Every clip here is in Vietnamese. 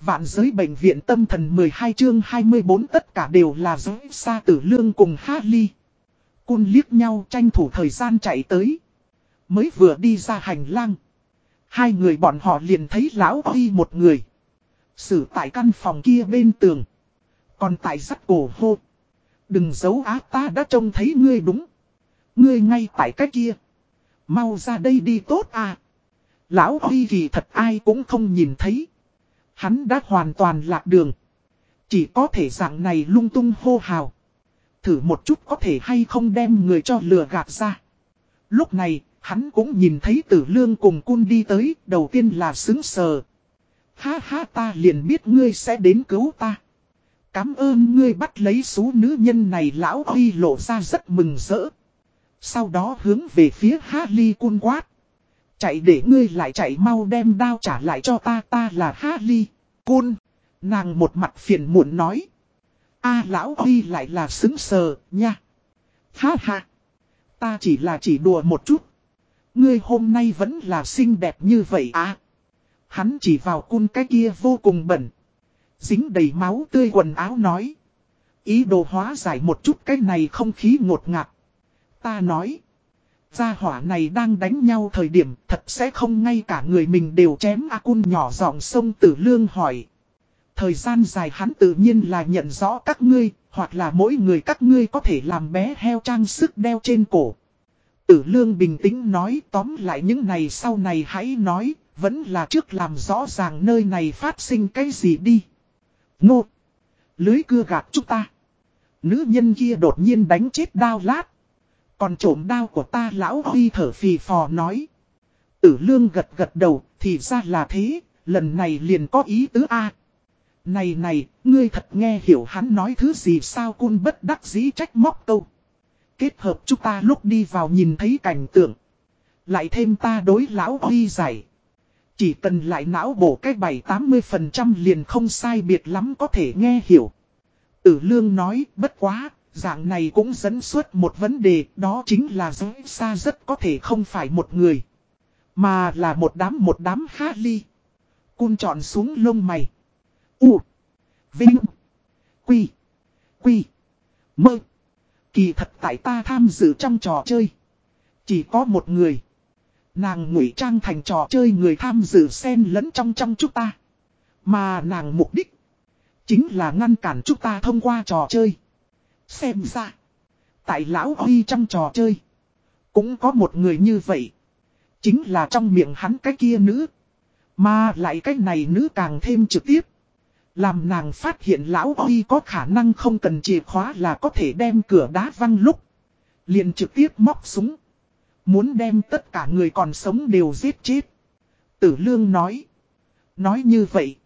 Vạn giới bệnh viện tâm thần 12 chương 24 tất cả đều là giới xa tử lương cùng Harley. Cun liếc nhau tranh thủ thời gian chạy tới. Mới vừa đi ra hành lang. Hai người bọn họ liền thấy lão Huy một người. Xử tại căn phòng kia bên tường. Còn tại sắt cổ hô. Đừng giấu á, ta đã trông thấy ngươi đúng. Ngươi ngay tại cái kia. Mau ra đây đi tốt à. Lão Huy kỳ thật ai cũng không nhìn thấy. Hắn đã hoàn toàn lạc đường. Chỉ có thể dạng này lung tung hô hào. Thử một chút có thể hay không đem người cho lừa gạt ra. Lúc này, hắn cũng nhìn thấy tử lương cùng cun đi tới, đầu tiên là xứng sờ. Ha ha ta liền biết ngươi sẽ đến cứu ta. Cám ơn ngươi bắt lấy số nữ nhân này lão Huy lộ ra rất mừng rỡ. Sau đó hướng về phía Harley cun quát. Chạy để ngươi lại chạy mau đem đao trả lại cho ta ta là Harley. Cun. Nàng một mặt phiền muộn nói. a lão đi lại là xứng sờ, nha. Ha ha. Ta chỉ là chỉ đùa một chút. Ngươi hôm nay vẫn là xinh đẹp như vậy à. Hắn chỉ vào cun cái kia vô cùng bẩn. Dính đầy máu tươi quần áo nói. Ý đồ hóa giải một chút cái này không khí ngột ngạt. Ta nói. Gia hỏa này đang đánh nhau thời điểm thật sẽ không ngay cả người mình đều chém A cun nhỏ giọng sông tử lương hỏi. Thời gian dài hắn tự nhiên là nhận rõ các ngươi, hoặc là mỗi người các ngươi có thể làm bé heo trang sức đeo trên cổ. Tử lương bình tĩnh nói tóm lại những này sau này hãy nói, vẫn là trước làm rõ ràng nơi này phát sinh cái gì đi. Ngô! Lưới cưa gạt chúng ta. Nữ nhân kia đột nhiên đánh chết đao lát. Còn trộm đao của ta lão huy thở phì phò nói. Tử lương gật gật đầu, thì ra là thế, lần này liền có ý tứ A. Này này, ngươi thật nghe hiểu hắn nói thứ gì sao cun bất đắc dĩ trách móc câu. Kết hợp chúng ta lúc đi vào nhìn thấy cảnh tượng. Lại thêm ta đối lão huy giải. Chỉ cần lại não bổ cái 7-80% liền không sai biệt lắm có thể nghe hiểu. Tử lương nói bất quá, dạng này cũng dẫn xuất một vấn đề, đó chính là giới xa rất có thể không phải một người. Mà là một đám một đám há ly. Cun trọn xuống lông mày. U. Vinh. Quy. Quy. Mơ. Kỳ thật tại ta tham dự trong trò chơi. Chỉ có một người. Nàng ngụy trang thành trò chơi người tham dự xen lẫn trong trong chúng ta. Mà nàng mục đích. Chính là ngăn cản chúng ta thông qua trò chơi. Xem ra. Tại lão Huy trong trò chơi. Cũng có một người như vậy. Chính là trong miệng hắn cái kia nữ. Mà lại cái này nữ càng thêm trực tiếp. Làm nàng phát hiện lão Huy có khả năng không cần chìa khóa là có thể đem cửa đá văng lúc. Liền trực tiếp móc súng. Muốn đem tất cả người còn sống đều giết chết. Tử Lương nói. Nói như vậy.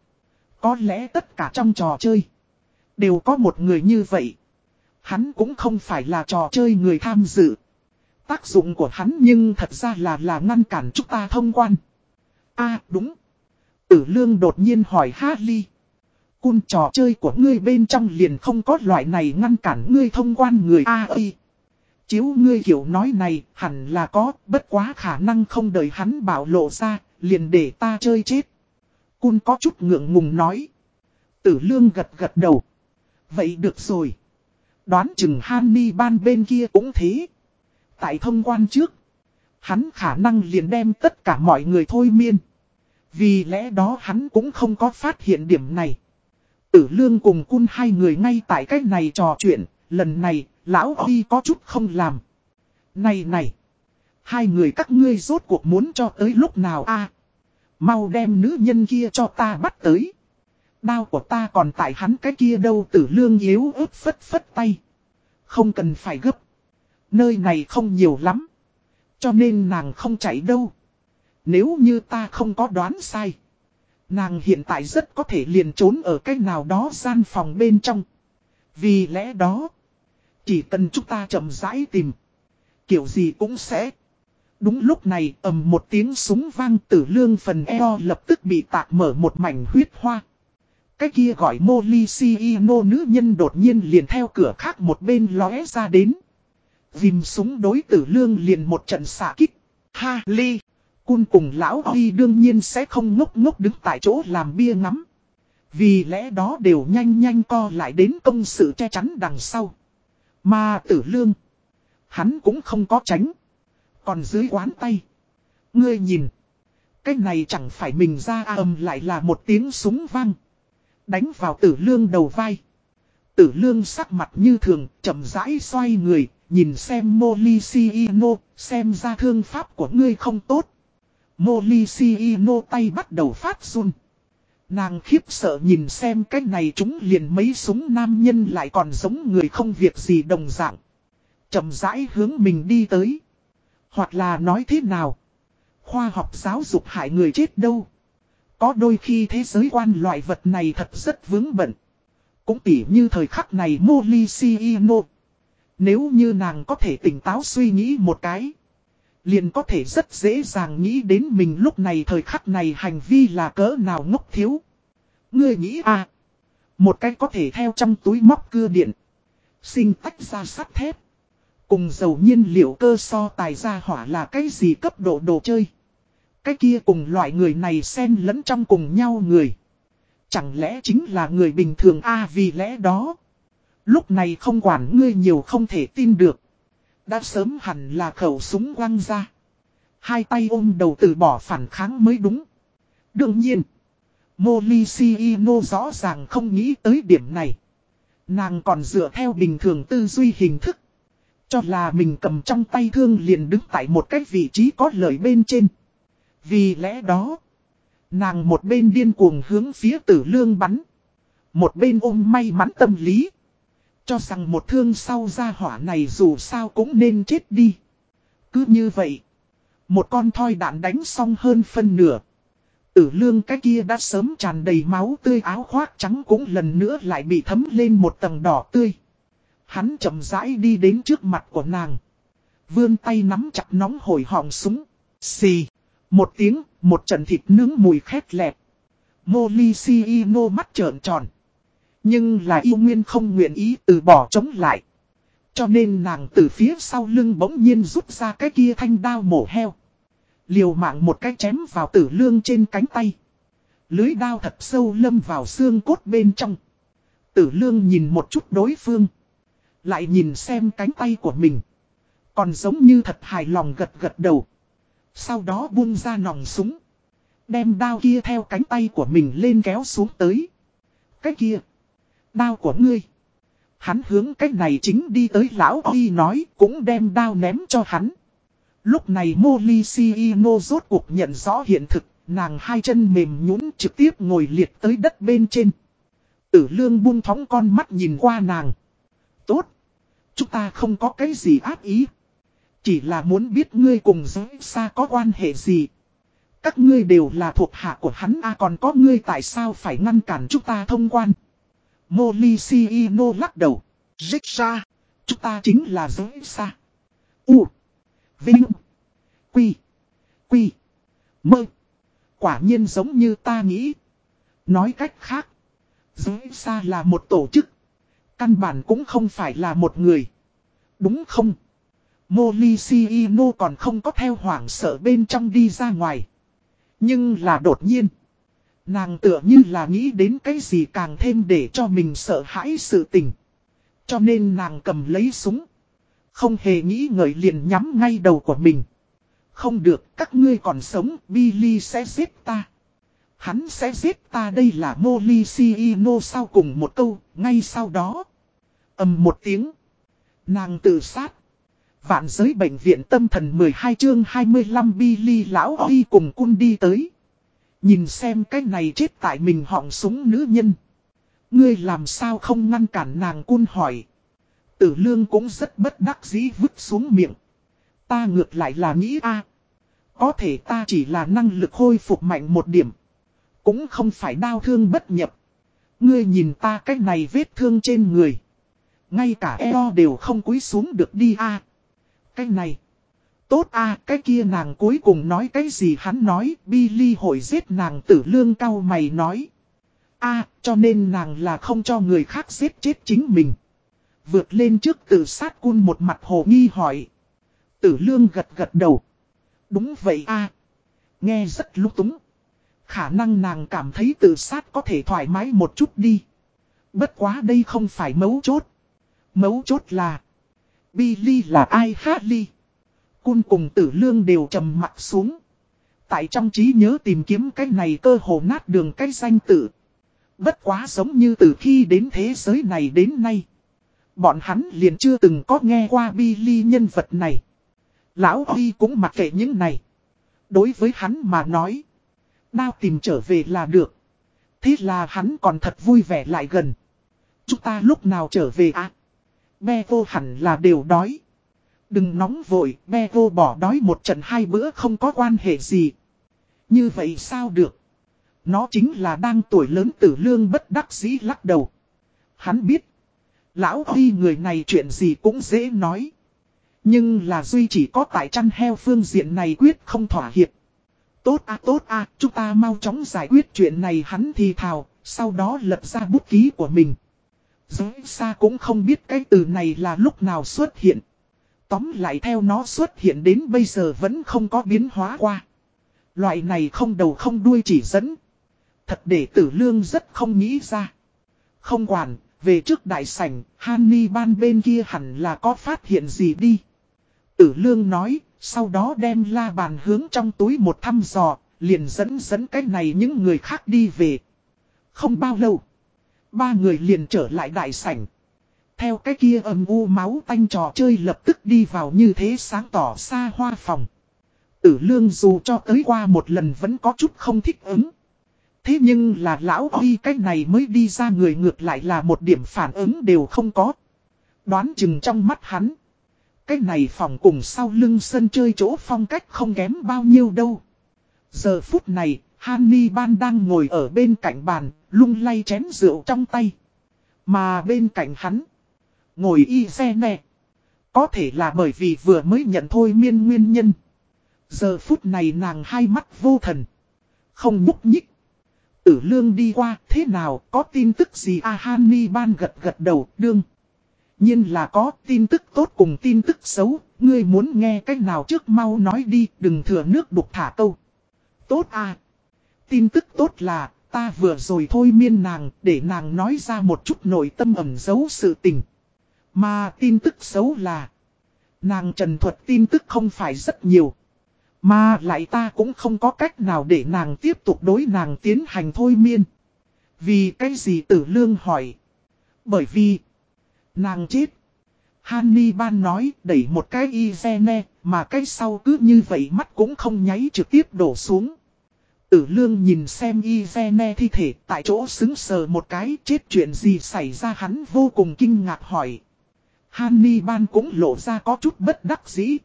Có lẽ tất cả trong trò chơi. Đều có một người như vậy. Hắn cũng không phải là trò chơi người tham dự. Tác dụng của hắn nhưng thật ra là là ngăn cản chúng ta thông quan. a đúng. Tử Lương đột nhiên hỏi Harley. Cun trò chơi của ngươi bên trong liền không có loại này ngăn cản ngươi thông quan người A à, Chiếu ngươi hiểu nói này hẳn là có, bất quá khả năng không đợi hắn bảo lộ ra, liền để ta chơi chết. Cun có chút ngượng ngùng nói. Tử lương gật gật đầu. Vậy được rồi. Đoán chừng Hanni ban bên kia cũng thế. Tại thông quan trước. Hắn khả năng liền đem tất cả mọi người thôi miên. Vì lẽ đó hắn cũng không có phát hiện điểm này. Tử lương cùng cun hai người ngay tại cách này trò chuyện. Lần này, Lão Huy có chút không làm. Này này. Hai người các ngươi rốt cuộc muốn cho tới lúc nào a Mau đem nữ nhân kia cho ta bắt tới. Đao của ta còn tại hắn cái kia đâu tử lương yếu ớt phất phất tay. Không cần phải gấp. Nơi này không nhiều lắm. Cho nên nàng không chạy đâu. Nếu như ta không có đoán sai. Nàng hiện tại rất có thể liền trốn ở cái nào đó gian phòng bên trong. Vì lẽ đó. Chỉ cần chúng ta chậm rãi tìm. Kiểu gì cũng sẽ. Đúng lúc này ầm một tiếng súng vang tử lương phần eo lập tức bị tạc mở một mảnh huyết hoa. Cái kia gọi Molly Siino nữ nhân đột nhiên liền theo cửa khác một bên lóe ra đến. Vìm súng đối tử lương liền một trận xạ kích. Ha ly. Cun cùng lão Huy đương nhiên sẽ không ngốc ngốc đứng tại chỗ làm bia ngắm. Vì lẽ đó đều nhanh nhanh co lại đến công sự che chắn đằng sau. Mà tử lương. Hắn cũng không có tránh. Còn dưới quán tay. Ngươi nhìn. Cái này chẳng phải mình ra à, âm lại là một tiếng súng vang. Đánh vào tử lương đầu vai. Tử lương sắc mặt như thường, chậm rãi xoay người, nhìn xem Molisiino, xem ra thương pháp của ngươi không tốt. Molisiino tay bắt đầu phát run. Nàng khiếp sợ nhìn xem cái này chúng liền mấy súng nam nhân lại còn giống người không việc gì đồng dạng. chậm rãi hướng mình đi tới. Hoặc là nói thế nào? Khoa học giáo dục hại người chết đâu? Có đôi khi thế giới quan loại vật này thật rất vướng bận. Cũng tỉ như thời khắc này Molisiino. Nếu như nàng có thể tỉnh táo suy nghĩ một cái. Liền có thể rất dễ dàng nghĩ đến mình lúc này thời khắc này hành vi là cỡ nào ngốc thiếu. Ngươi nghĩ à. Một cái có thể theo trong túi móc cưa điện. Sinh tách ra sắt thép. Cùng dầu nhiên liệu cơ so tài ra hỏa là cái gì cấp độ đồ chơi. Cái kia cùng loại người này xen lẫn trong cùng nhau người. Chẳng lẽ chính là người bình thường a à, vì lẽ đó. Lúc này không quản ngươi nhiều không thể tin được. Đã sớm hẳn là khẩu súng quăng ra. Hai tay ôm đầu từ bỏ phản kháng mới đúng. Đương nhiên. Molisiino rõ ràng không nghĩ tới điểm này. Nàng còn dựa theo bình thường tư duy hình thức. Cho là mình cầm trong tay thương liền đứng tại một cái vị trí có lợi bên trên. Vì lẽ đó. Nàng một bên điên cuồng hướng phía tử lương bắn. Một bên ôm may mắn tâm lý. Cho rằng một thương sau ra hỏa này dù sao cũng nên chết đi. Cứ như vậy. Một con thoi đạn đánh xong hơn phân nửa. Tử lương cái kia đã sớm tràn đầy máu tươi, áo khoác trắng cũng lần nữa lại bị thấm lên một tầng đỏ tươi. Hắn chậm rãi đi đến trước mặt của nàng. Vươn tay nắm chặt nóng hổi họng súng. Xì. Một tiếng, một trận thịt nướng mùi khét lẹp. Molly mắt trợn tròn. Nhưng là yêu nguyên không nguyện ý từ bỏ chống lại. Cho nên nàng từ phía sau lưng bỗng nhiên rút ra cái kia thanh đao mổ heo. Liều mạng một cái chém vào tử lương trên cánh tay. Lưới đao thật sâu lâm vào xương cốt bên trong. Tử lương nhìn một chút đối phương. Lại nhìn xem cánh tay của mình. Còn giống như thật hài lòng gật gật đầu. Sau đó buông ra nòng súng. Đem đao kia theo cánh tay của mình lên kéo xuống tới. Cái kia. Đao của ngươi. Hắn hướng cách này chính đi tới lão Huy nói cũng đem đao ném cho hắn. Lúc này Molly Siino rốt cuộc nhận rõ hiện thực, nàng hai chân mềm nhũn trực tiếp ngồi liệt tới đất bên trên. Tử lương buông thóng con mắt nhìn qua nàng. Tốt. Chúng ta không có cái gì ác ý. Chỉ là muốn biết ngươi cùng giới xa có quan hệ gì. Các ngươi đều là thuộc hạ của hắn a còn có ngươi tại sao phải ngăn cản chúng ta thông quan. Molly Siino lắc đầu. Rích ra. Chúng ta chính là giới xa. U. Vinh. Quy. Quy. Mơ. Quả nhiên giống như ta nghĩ. Nói cách khác. Giới xa là một tổ chức. Căn bản cũng không phải là một người. Đúng không? Molisiino còn không có theo hoảng sợ bên trong đi ra ngoài. Nhưng là đột nhiên. Nàng tựa như là nghĩ đến cái gì càng thêm để cho mình sợ hãi sự tình. Cho nên nàng cầm lấy súng. Không hề nghĩ ngợi liền nhắm ngay đầu của mình. Không được, các ngươi còn sống, Billy sẽ giết ta. Hắn sẽ giết ta đây là Molisiino sau cùng một câu, ngay sau đó. ầm một tiếng. Nàng tự sát. Vạn giới bệnh viện tâm thần 12 chương 25 Billy lão đi cùng cun đi tới. Nhìn xem cái này chết tại mình họng súng nữ nhân. Ngươi làm sao không ngăn cản nàng cun hỏi. Tử lương cũng rất bất đắc dĩ vứt xuống miệng. Ta ngược lại là nghĩ a Có thể ta chỉ là năng lực khôi phục mạnh một điểm. Cũng không phải đau thương bất nhập. Ngươi nhìn ta cái này vết thương trên người. Ngay cả eo đều không cúi xuống được đi a cái này. Tốt a cái kia nàng cuối cùng nói cái gì hắn nói, Billy hội giết nàng tử lương cao mày nói. a cho nên nàng là không cho người khác giết chết chính mình. Vượt lên trước tử sát cun một mặt hồ nghi hỏi. Tử lương gật gật đầu. Đúng vậy a Nghe rất lúc túng. Khả năng nàng cảm thấy tự sát có thể thoải mái một chút đi. Bất quá đây không phải mấu chốt. Mấu chốt là. Billy là ai Harley? Cun cùng tử lương đều trầm mặt xuống. Tại trong trí nhớ tìm kiếm cái này cơ hồ nát đường cái danh tử, Bất quá giống như từ khi đến thế giới này đến nay. Bọn hắn liền chưa từng có nghe qua Billy nhân vật này. Lão Huy cũng mặc kệ những này. Đối với hắn mà nói. Đao tìm trở về là được. Thế là hắn còn thật vui vẻ lại gần. Chúng ta lúc nào trở về à? Be vô hẳn là đều đói. Đừng nóng vội, be vô bỏ đói một trận hai bữa không có quan hệ gì. Như vậy sao được? Nó chính là đang tuổi lớn tử lương bất đắc dĩ lắc đầu. Hắn biết. Lão Huy người này chuyện gì cũng dễ nói. Nhưng là duy chỉ có tại chăn heo phương diện này quyết không thỏa hiệp. Tốt a tốt a chúng ta mau chóng giải quyết chuyện này hắn thì thào, sau đó lật ra bút ký của mình. Giới xa cũng không biết cái từ này là lúc nào xuất hiện. Tóm lại theo nó xuất hiện đến bây giờ vẫn không có biến hóa qua. Loại này không đầu không đuôi chỉ dẫn. Thật để tử lương rất không nghĩ ra. Không quản, về trước đại sảnh, Hanni ban bên kia hẳn là có phát hiện gì đi. Tử lương nói, sau đó đem la bàn hướng trong túi một thăm dò, liền dẫn dẫn cái này những người khác đi về. Không bao lâu, ba người liền trở lại đại sảnh. Theo cái kia âm u máu tanh trò chơi lập tức đi vào như thế sáng tỏ xa hoa phòng. Tử lương dù cho tới qua một lần vẫn có chút không thích ứng. Thế nhưng là lão Huy cách này mới đi ra người ngược lại là một điểm phản ứng đều không có. Đoán chừng trong mắt hắn. Cái này phòng cùng sau lưng sân chơi chỗ phong cách không kém bao nhiêu đâu. Giờ phút này, Hanni Ban đang ngồi ở bên cạnh bàn, lung lay chén rượu trong tay. Mà bên cạnh hắn, ngồi y xe nè. Có thể là bởi vì vừa mới nhận thôi miên nguyên nhân. Giờ phút này nàng hai mắt vô thần. Không nhúc nhích. Tử lương đi qua, thế nào, có tin tức gì à Hanni Ban gật gật đầu, đương nhiên là có tin tức tốt cùng tin tức xấu, ngươi muốn nghe cách nào trước mau nói đi, đừng thừa nước đục thả câu. Tốt à. Tin tức tốt là, ta vừa rồi thôi miên nàng, để nàng nói ra một chút nội tâm ẩn giấu sự tình. Mà tin tức xấu là, nàng trần thuật tin tức không phải rất nhiều. Mà lại ta cũng không có cách nào để nàng tiếp tục đối nàng tiến hành thôi miên. Vì cái gì tử lương hỏi? Bởi vì... Nàng chết. Hannibal nói đẩy một cái y ne, mà cái sau cứ như vậy mắt cũng không nháy trực tiếp đổ xuống. Tử lương nhìn xem y ne thi thể, tại chỗ xứng sờ một cái, chết chuyện gì xảy ra hắn vô cùng kinh ngạc hỏi. Hannibal cũng lộ ra có chút bất đắc dĩ.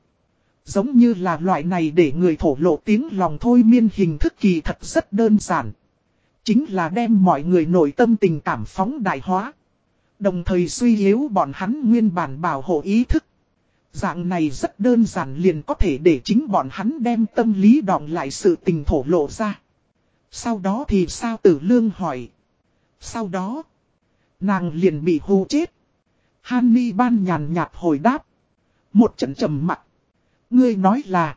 Giống như là loại này để người thổ lộ tiếng lòng thôi miên hình thức kỳ thật rất đơn giản. Chính là đem mọi người nội tâm tình cảm phóng đại hóa. Đồng thời suy yếu bọn hắn nguyên bản bảo hộ ý thức. Dạng này rất đơn giản liền có thể để chính bọn hắn đem tâm lý đọng lại sự tình thổ lộ ra. Sau đó thì sao tử lương hỏi. Sau đó, nàng liền bị hù chết. Hanni ban nhàn nhạt hồi đáp. Một trận trầm mặt. Ngươi nói là,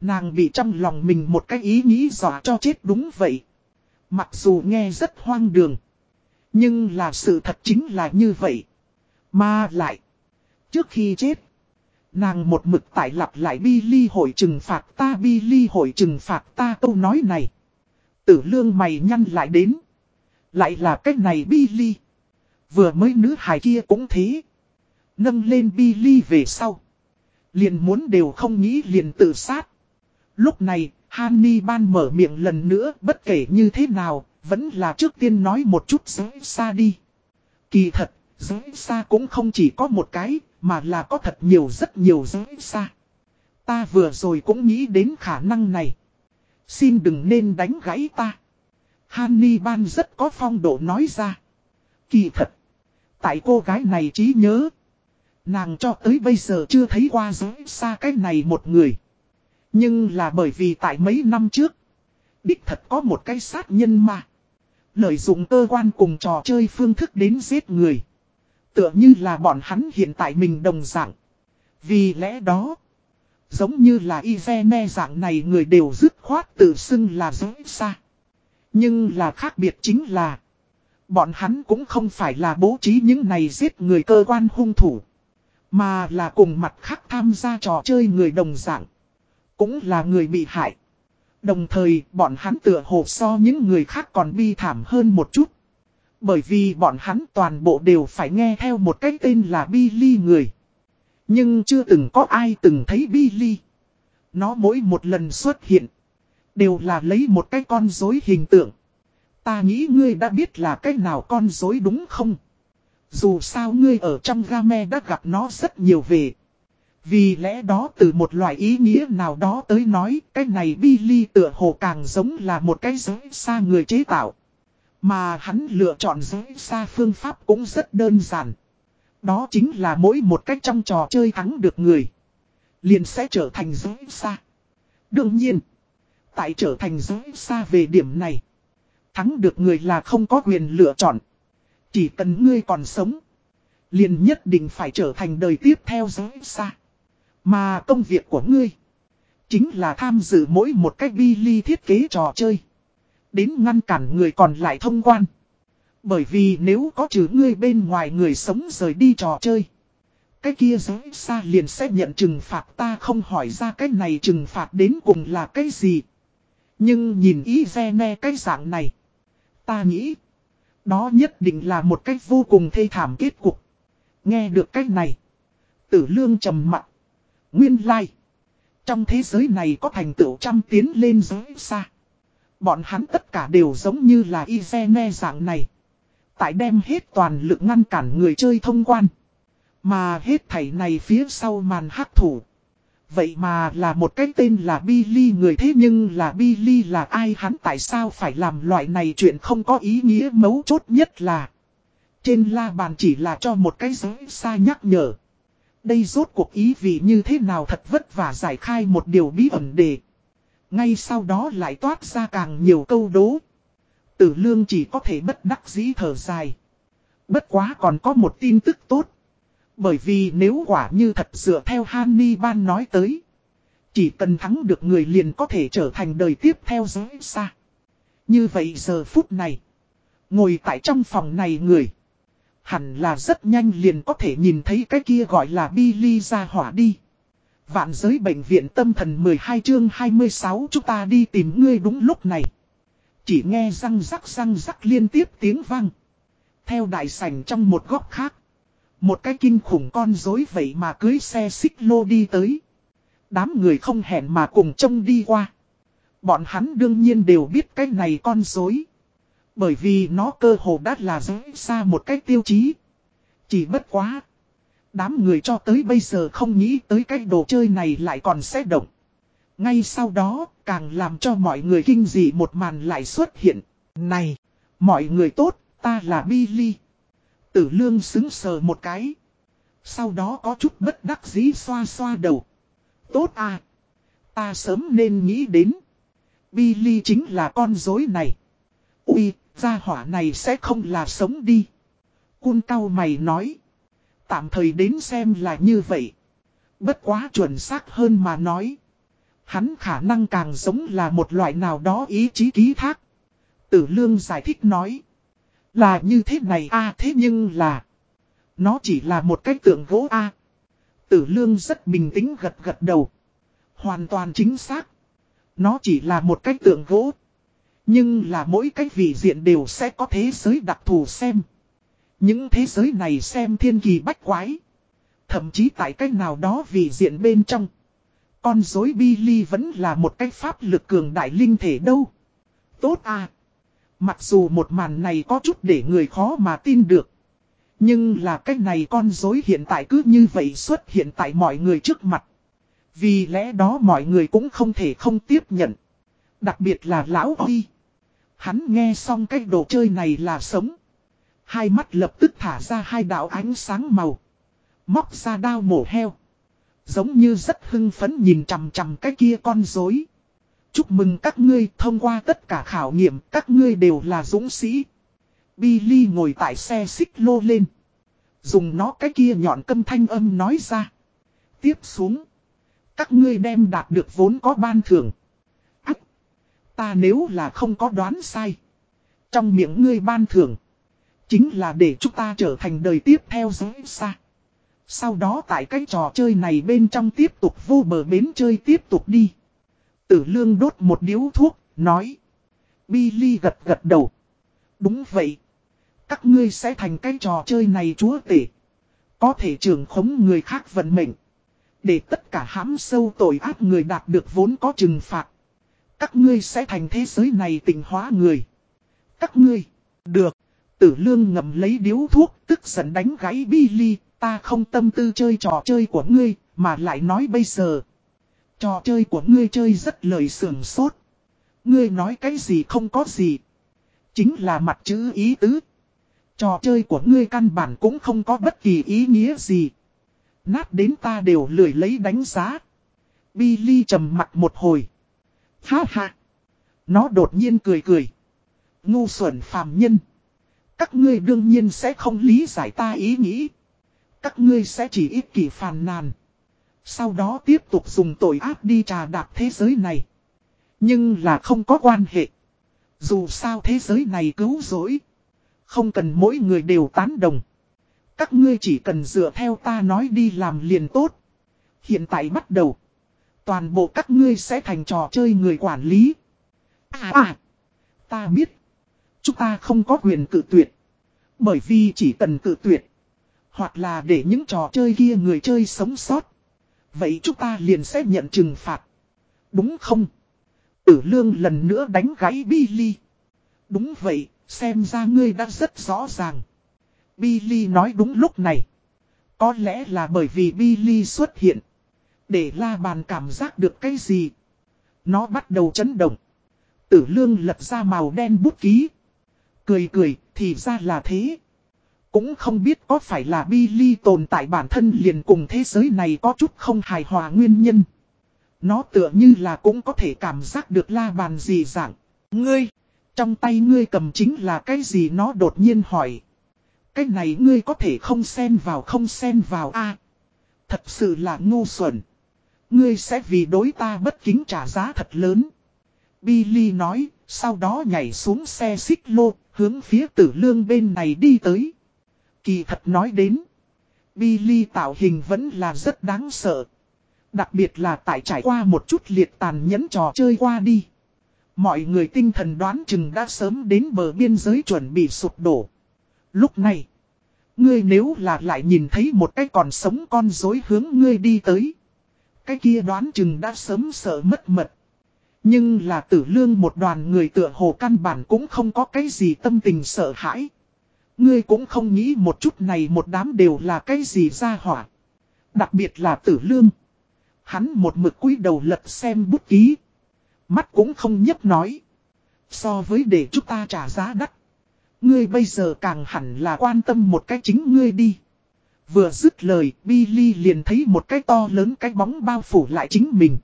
nàng bị trong lòng mình một cái ý nghĩ dọa cho chết đúng vậy. Mặc dù nghe rất hoang đường. Nhưng là sự thật chính là như vậy. Mà lại. Trước khi chết. Nàng một mực tại lặp lại bi ly hội trừng phạt ta bi ly hội trừng phạt ta câu nói này. Tử lương mày nhăn lại đến. Lại là cách này bi ly. Vừa mới nữ hài kia cũng thế. Nâng lên bi ly về sau. Liền muốn đều không nghĩ liền tự sát. Lúc này, Hanni ban mở miệng lần nữa bất kể như thế nào, vẫn là trước tiên nói một chút giới xa đi. Kỳ thật, giới xa cũng không chỉ có một cái, mà là có thật nhiều rất nhiều giới xa. Ta vừa rồi cũng nghĩ đến khả năng này. Xin đừng nên đánh gãy ta. Hannibal rất có phong độ nói ra. Kỳ thật. Tại cô gái này trí nhớ. Nàng cho tới bây giờ chưa thấy qua giới xa cái này một người. Nhưng là bởi vì tại mấy năm trước. Đích thật có một cái sát nhân mà. Lợi dụng cơ quan cùng trò chơi phương thức đến giết người. Tựa như là bọn hắn hiện tại mình đồng dạng. Vì lẽ đó. Giống như là Izene dạng này người đều dứt khoát tự xưng là giới xa. Nhưng là khác biệt chính là. Bọn hắn cũng không phải là bố trí những này giết người cơ quan hung thủ. Mà là cùng mặt khác tham gia trò chơi người đồng dạng. Cũng là người bị hại. Đồng thời, bọn hắn tựa hồ so những người khác còn bi thảm hơn một chút. Bởi vì bọn hắn toàn bộ đều phải nghe theo một cái tên là Billy người. Nhưng chưa từng có ai từng thấy Billy. Nó mỗi một lần xuất hiện. Đều là lấy một cái con dối hình tượng. Ta nghĩ ngươi đã biết là cái nào con dối đúng không? Dù sao ngươi ở trong game đã gặp nó rất nhiều về. Vì lẽ đó từ một loại ý nghĩa nào đó tới nói, cái này Billy tựa hồ càng giống là một cái giới xa người chế tạo. Mà hắn lựa chọn giới xa phương pháp cũng rất đơn giản. Đó chính là mỗi một cách trong trò chơi thắng được người. Liền sẽ trở thành giới xa. Đương nhiên, tại trở thành giới xa về điểm này. Thắng được người là không có quyền lựa chọn. Chỉ cần ngươi còn sống. Liền nhất định phải trở thành đời tiếp theo giới xa. Mà công việc của ngươi. Chính là tham dự mỗi một cách bi ly thiết kế trò chơi. Đến ngăn cản người còn lại thông quan. Bởi vì nếu có trừ ngươi bên ngoài người sống rời đi trò chơi. Cái kia giới xa liền sẽ nhận trừng phạt ta không hỏi ra cái này trừng phạt đến cùng là cái gì. Nhưng nhìn ý xe ne cái dạng này. Ta nghĩ. Đó nhất định là một cách vô cùng thê thảm kết cục. Nghe được cách này. Tử lương trầm mặt. Nguyên lai. Trong thế giới này có thành tựu trăm tiến lên giới xa. Bọn hắn tất cả đều giống như là Izene dạng này. Tại đem hết toàn lực ngăn cản người chơi thông quan. Mà hết thảy này phía sau màn hắc thủ. Vậy mà là một cái tên là Billy người thế nhưng là Billy là ai hắn tại sao phải làm loại này chuyện không có ý nghĩa mấu chốt nhất là. Trên la bàn chỉ là cho một cái giới xa nhắc nhở. Đây rốt cuộc ý vị như thế nào thật vất vả giải khai một điều bí ẩn đề. Ngay sau đó lại toát ra càng nhiều câu đố. Tử lương chỉ có thể bất đắc dĩ thở dài. Bất quá còn có một tin tức tốt. Bởi vì nếu quả như thật dựa theo Hannibal nói tới. Chỉ cần thắng được người liền có thể trở thành đời tiếp theo giới xa. Như vậy giờ phút này. Ngồi tại trong phòng này người. Hẳn là rất nhanh liền có thể nhìn thấy cái kia gọi là Billy ra hỏa đi. Vạn giới bệnh viện tâm thần 12 chương 26 chúng ta đi tìm ngươi đúng lúc này. Chỉ nghe răng rắc răng rắc liên tiếp tiếng vang. Theo đại sảnh trong một góc khác. Một cái kinh khủng con dối vậy mà cưới xe xích lô đi tới. Đám người không hẹn mà cùng trông đi qua. Bọn hắn đương nhiên đều biết cái này con dối. Bởi vì nó cơ hồ đã là giới xa một cách tiêu chí. Chỉ bất quá. Đám người cho tới bây giờ không nghĩ tới cái đồ chơi này lại còn sẽ động. Ngay sau đó, càng làm cho mọi người kinh dị một màn lại xuất hiện. Này, mọi người tốt, ta là Billy. Tử lương xứng sờ một cái. Sau đó có chút bất đắc dĩ xoa xoa đầu. Tốt à. Ta sớm nên nghĩ đến. Billy chính là con dối này. Ui, gia hỏa này sẽ không là sống đi. Cun cao mày nói. Tạm thời đến xem là như vậy. Bất quá chuẩn xác hơn mà nói. Hắn khả năng càng giống là một loại nào đó ý chí ký thác. Tử lương giải thích nói. Là như thế này a à, thế nhưng là. Nó chỉ là một cái tượng gỗ a à. Tử lương rất bình tĩnh gật gật đầu. Hoàn toàn chính xác. Nó chỉ là một cái tượng gỗ. Nhưng là mỗi cái vị diện đều sẽ có thế giới đặc thù xem. Những thế giới này xem thiên kỳ bách quái. Thậm chí tại cách nào đó vì diện bên trong. Con dối Billy vẫn là một cái pháp lực cường đại linh thể đâu. Tốt à. Mặc dù một màn này có chút để người khó mà tin được. Nhưng là cái này con dối hiện tại cứ như vậy xuất hiện tại mọi người trước mặt. Vì lẽ đó mọi người cũng không thể không tiếp nhận. Đặc biệt là Lão Huy. Hắn nghe xong cái đồ chơi này là sống. Hai mắt lập tức thả ra hai đạo ánh sáng màu. Móc ra đao mổ heo. Giống như rất hưng phấn nhìn chằm chằm cái kia con dối. Chúc mừng các ngươi thông qua tất cả khảo nghiệm, các ngươi đều là dũng sĩ. Billy ngồi tại xe xích lô lên. Dùng nó cái kia nhọn câm thanh âm nói ra. Tiếp xuống. Các ngươi đem đạt được vốn có ban thưởng Ta nếu là không có đoán sai. Trong miệng ngươi ban thưởng. Chính là để chúng ta trở thành đời tiếp theo giới xa. Sau đó tại cái trò chơi này bên trong tiếp tục vô bờ bến chơi tiếp tục đi. Tử lương đốt một điếu thuốc, nói. Billy gật gật đầu. Đúng vậy. Các ngươi sẽ thành cái trò chơi này chúa tể. Có thể trưởng khống người khác vận mệnh. Để tất cả hãm sâu tội ác người đạt được vốn có trừng phạt. Các ngươi sẽ thành thế giới này tình hóa người. Các ngươi, được. Tử lương ngầm lấy điếu thuốc, tức giận đánh gãy Billy, ta không tâm tư chơi trò chơi của ngươi, mà lại nói bây giờ. Trò chơi của ngươi chơi rất lời sườn sốt. Ngươi nói cái gì không có gì. Chính là mặt chữ ý tứ. Trò chơi của ngươi căn bản cũng không có bất kỳ ý nghĩa gì. Nát đến ta đều lười lấy đánh giá. Billy trầm mặt một hồi. Ha ha. Nó đột nhiên cười cười. Ngu xuẩn phàm nhân. Các ngươi đương nhiên sẽ không lý giải ta ý nghĩ. Các ngươi sẽ chỉ ích kỷ phàn nàn. Sau đó tiếp tục dùng tội ác đi trà đạp thế giới này. Nhưng là không có quan hệ. Dù sao thế giới này cứu rỗi. Không cần mỗi người đều tán đồng. Các ngươi chỉ cần dựa theo ta nói đi làm liền tốt. Hiện tại bắt đầu. Toàn bộ các ngươi sẽ thành trò chơi người quản lý. À à. Ta biết. Chúng ta không có quyền cự tuyệt. Bởi vì chỉ cần cự tuyệt. Hoặc là để những trò chơi kia người chơi sống sót. Vậy chúng ta liền sẽ nhận trừng phạt. Đúng không? Tử lương lần nữa đánh gáy Billy. Đúng vậy, xem ra ngươi đã rất rõ ràng. Billy nói đúng lúc này. Có lẽ là bởi vì Billy xuất hiện. Để la bàn cảm giác được cái gì. Nó bắt đầu chấn động. Tử lương lật ra màu đen bút ký. Cười cười, thì ra là thế. Cũng không biết có phải là Billy tồn tại bản thân liền cùng thế giới này có chút không hài hòa nguyên nhân. Nó tựa như là cũng có thể cảm giác được la bàn gì dạng. Ngươi, trong tay ngươi cầm chính là cái gì nó đột nhiên hỏi. Cái này ngươi có thể không xen vào không xen vào a Thật sự là ngu xuẩn. Ngươi sẽ vì đối ta bất kính trả giá thật lớn. Billy nói, sau đó nhảy xuống xe xích lô, hướng phía tử lương bên này đi tới. Kỳ thật nói đến, Billy tạo hình vẫn là rất đáng sợ. Đặc biệt là tại trải qua một chút liệt tàn nhẫn trò chơi qua đi. Mọi người tinh thần đoán chừng đã sớm đến bờ biên giới chuẩn bị sụp đổ. Lúc này, ngươi nếu là lại nhìn thấy một cái còn sống con dối hướng ngươi đi tới. Cái kia đoán chừng đã sớm sợ mất mật. Nhưng là tử lương một đoàn người tựa hồ căn bản cũng không có cái gì tâm tình sợ hãi. Ngươi cũng không nghĩ một chút này một đám đều là cái gì ra hỏa. Đặc biệt là tử lương. Hắn một mực cúi đầu lật xem bút ký. Mắt cũng không nhấp nói. So với để chúng ta trả giá đắt. Ngươi bây giờ càng hẳn là quan tâm một cái chính ngươi đi. Vừa dứt lời, Billy liền thấy một cái to lớn cái bóng bao phủ lại chính mình.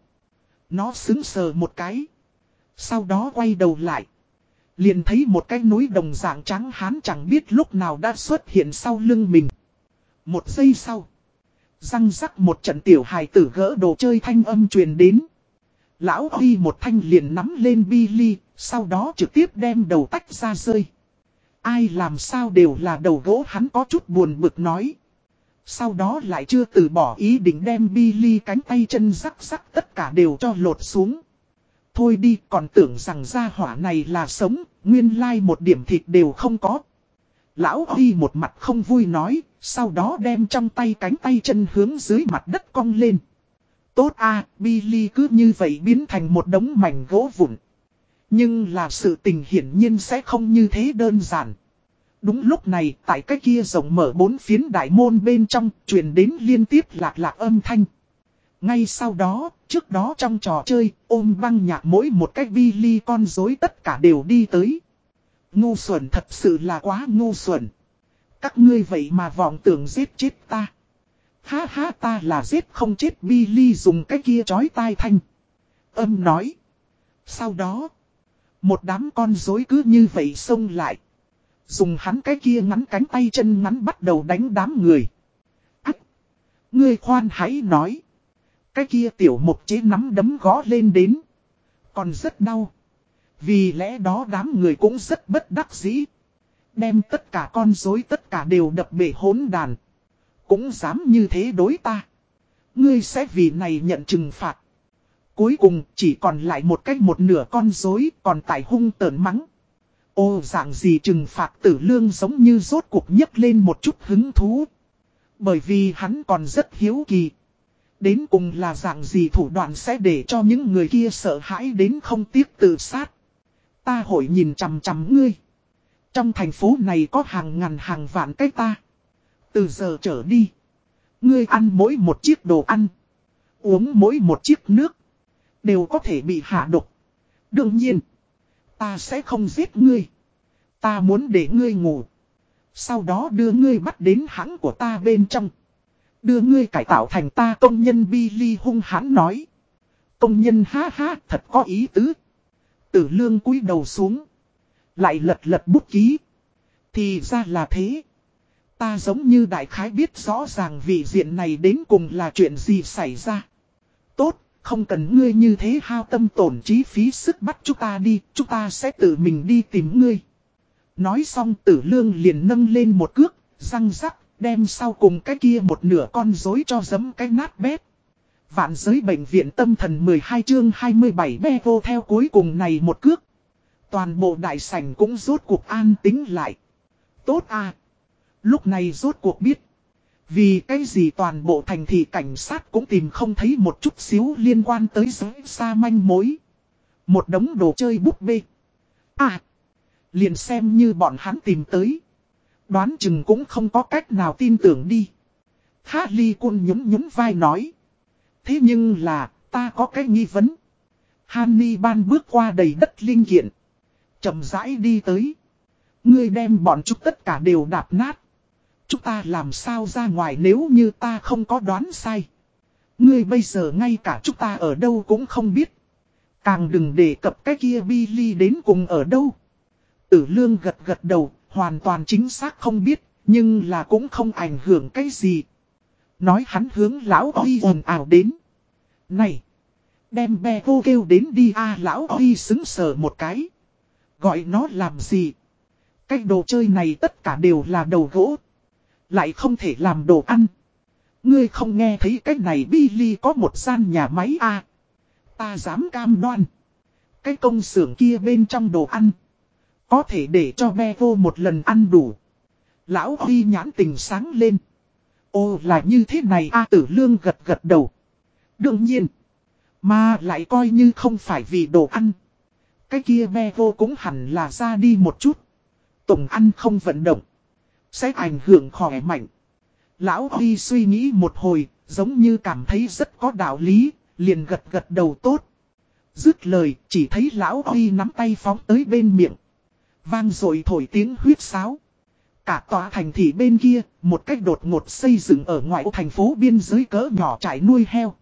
Nó xứng sờ một cái. Sau đó quay đầu lại. Liền thấy một cái núi đồng dạng trắng hán chẳng biết lúc nào đã xuất hiện sau lưng mình. Một giây sau. Răng rắc một trận tiểu hài tử gỡ đồ chơi thanh âm truyền đến. Lão Huy một thanh liền nắm lên Billy, sau đó trực tiếp đem đầu tách ra rơi. Ai làm sao đều là đầu gỗ hắn có chút buồn bực nói. Sau đó lại chưa từ bỏ ý định đem Billy cánh tay chân rắc rắc tất cả đều cho lột xuống. Thôi đi còn tưởng rằng gia hỏa này là sống, nguyên lai một điểm thịt đều không có. Lão Huy một mặt không vui nói, sau đó đem trong tay cánh tay chân hướng dưới mặt đất cong lên. Tốt a Billy cứ như vậy biến thành một đống mảnh gỗ vụn. Nhưng là sự tình hiển nhiên sẽ không như thế đơn giản. Đúng lúc này, tại cái kia rộng mở bốn phiến đại môn bên trong, truyền đến liên tiếp lạc lạc âm thanh. Ngay sau đó, trước đó trong trò chơi, ôm băng nhạc mỗi một cái Billy con dối tất cả đều đi tới. Ngu xuẩn thật sự là quá ngu xuẩn. Các ngươi vậy mà vọng tưởng giết chết ta. Ha ha ta là giết không chết Billy dùng cái kia chói tai thanh. Âm nói. Sau đó, một đám con dối cứ như vậy xông lại. Dùng hắn cái kia ngắn cánh tay chân ngắn bắt đầu đánh đám người. Ách! Ngươi khoan hãy nói. Cái kia tiểu mục chế nắm đấm gõ lên đến. Còn rất đau. Vì lẽ đó đám người cũng rất bất đắc dĩ. Đem tất cả con dối tất cả đều đập bể hỗn đàn. Cũng dám như thế đối ta. Ngươi sẽ vì này nhận trừng phạt. Cuối cùng chỉ còn lại một cách một nửa con dối còn tại hung tợn mắng. Ô dạng gì trừng phạt tử lương giống như rốt cuộc nhấc lên một chút hứng thú. Bởi vì hắn còn rất hiếu kỳ. Đến cùng là dạng gì thủ đoạn sẽ để cho những người kia sợ hãi đến không tiếc tự sát. Ta hội nhìn chằm chằm ngươi. Trong thành phố này có hàng ngàn hàng vạn cái ta. Từ giờ trở đi. Ngươi ăn mỗi một chiếc đồ ăn. Uống mỗi một chiếc nước. Đều có thể bị hạ độc. Đương nhiên. Ta sẽ không giết ngươi. Ta muốn để ngươi ngủ. Sau đó đưa ngươi bắt đến hãng của ta bên trong. Đưa ngươi cải tạo thành ta công nhân Billy hung hãn nói. Công nhân ha ha, thật có ý tứ. Tử lương cúi đầu xuống. Lại lật lật bút ký. Thì ra là thế. Ta giống như đại khái biết rõ ràng vị diện này đến cùng là chuyện gì xảy ra. Không cần ngươi như thế hao tâm tổn trí phí sức bắt chúng ta đi, chúng ta sẽ tự mình đi tìm ngươi. Nói xong tử lương liền nâng lên một cước, răng rắc, đem sau cùng cái kia một nửa con rối cho giấm cái nát bét. Vạn giới bệnh viện tâm thần 12 chương 27 be vô theo cuối cùng này một cước. Toàn bộ đại sảnh cũng rốt cuộc an tính lại. Tốt à. Lúc này rốt cuộc biết. Vì cái gì toàn bộ thành thị cảnh sát cũng tìm không thấy một chút xíu liên quan tới giới xa manh mối. Một đống đồ chơi búp bê. À. Liền xem như bọn hắn tìm tới. Đoán chừng cũng không có cách nào tin tưởng đi. Harley Quinn nhún nhún vai nói. Thế nhưng là, ta có cái nghi vấn. Hanni ban bước qua đầy đất linh kiện. chậm rãi đi tới. Ngươi đem bọn chúng tất cả đều đạp nát. Chúng ta làm sao ra ngoài nếu như ta không có đoán sai. Ngươi bây giờ ngay cả chúng ta ở đâu cũng không biết. Càng đừng đề cập cái kia Billy đến cùng ở đâu. Tử lương gật gật đầu, hoàn toàn chính xác không biết, nhưng là cũng không ảnh hưởng cái gì. Nói hắn hướng lão Oi ồn ào đến. Này! Đem bè vô kêu đến đi a lão Oi xứng sở một cái. Gọi nó làm gì? Cái đồ chơi này tất cả đều là đầu gỗ. Lại không thể làm đồ ăn. Ngươi không nghe thấy cái này Billy có một gian nhà máy a Ta dám cam đoan. Cái công xưởng kia bên trong đồ ăn. Có thể để cho me vô một lần ăn đủ. Lão Huy nhãn tình sáng lên. Ô, là như thế này A tử lương gật gật đầu. Đương nhiên. Mà lại coi như không phải vì đồ ăn. Cái kia me vô cũng hẳn là ra đi một chút. Tổng ăn không vận động. Sẽ ảnh hưởng khỏe mạnh. Lão Huy suy nghĩ một hồi, giống như cảm thấy rất có đạo lý, liền gật gật đầu tốt. Dứt lời, chỉ thấy lão Huy nắm tay phóng tới bên miệng. Vang rồi thổi tiếng huyết sáo. Cả tòa thành thị bên kia, một cách đột ngột xây dựng ở ngoại ô thành phố biên giới cỡ nhỏ trải nuôi heo.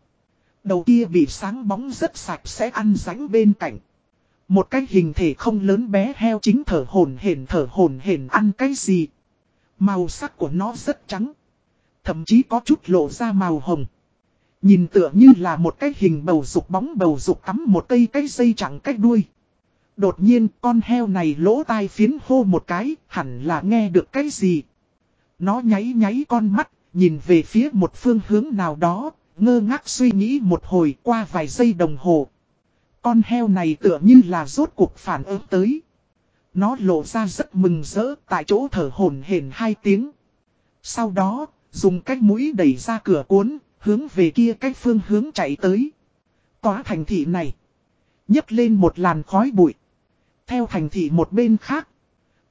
Đầu kia bị sáng bóng rất sạch sẽ ăn ránh bên cạnh. Một cái hình thể không lớn bé heo chính thở hồn hển thở hồn hển ăn cái gì. Màu sắc của nó rất trắng. Thậm chí có chút lộ ra màu hồng. Nhìn tựa như là một cái hình bầu dục bóng bầu dục cắm một cây cây dây chẳng cách đuôi. Đột nhiên con heo này lỗ tai phiến hô một cái, hẳn là nghe được cái gì. Nó nháy nháy con mắt, nhìn về phía một phương hướng nào đó, ngơ ngác suy nghĩ một hồi qua vài giây đồng hồ. Con heo này tựa như là rốt cuộc phản ứng tới. Nó lộ ra rất mừng rỡ tại chỗ thở hổn hển hai tiếng. Sau đó, dùng cách mũi đẩy ra cửa cuốn, hướng về kia cách phương hướng chạy tới. Tòa thành thị này, nhấc lên một làn khói bụi. Theo thành thị một bên khác.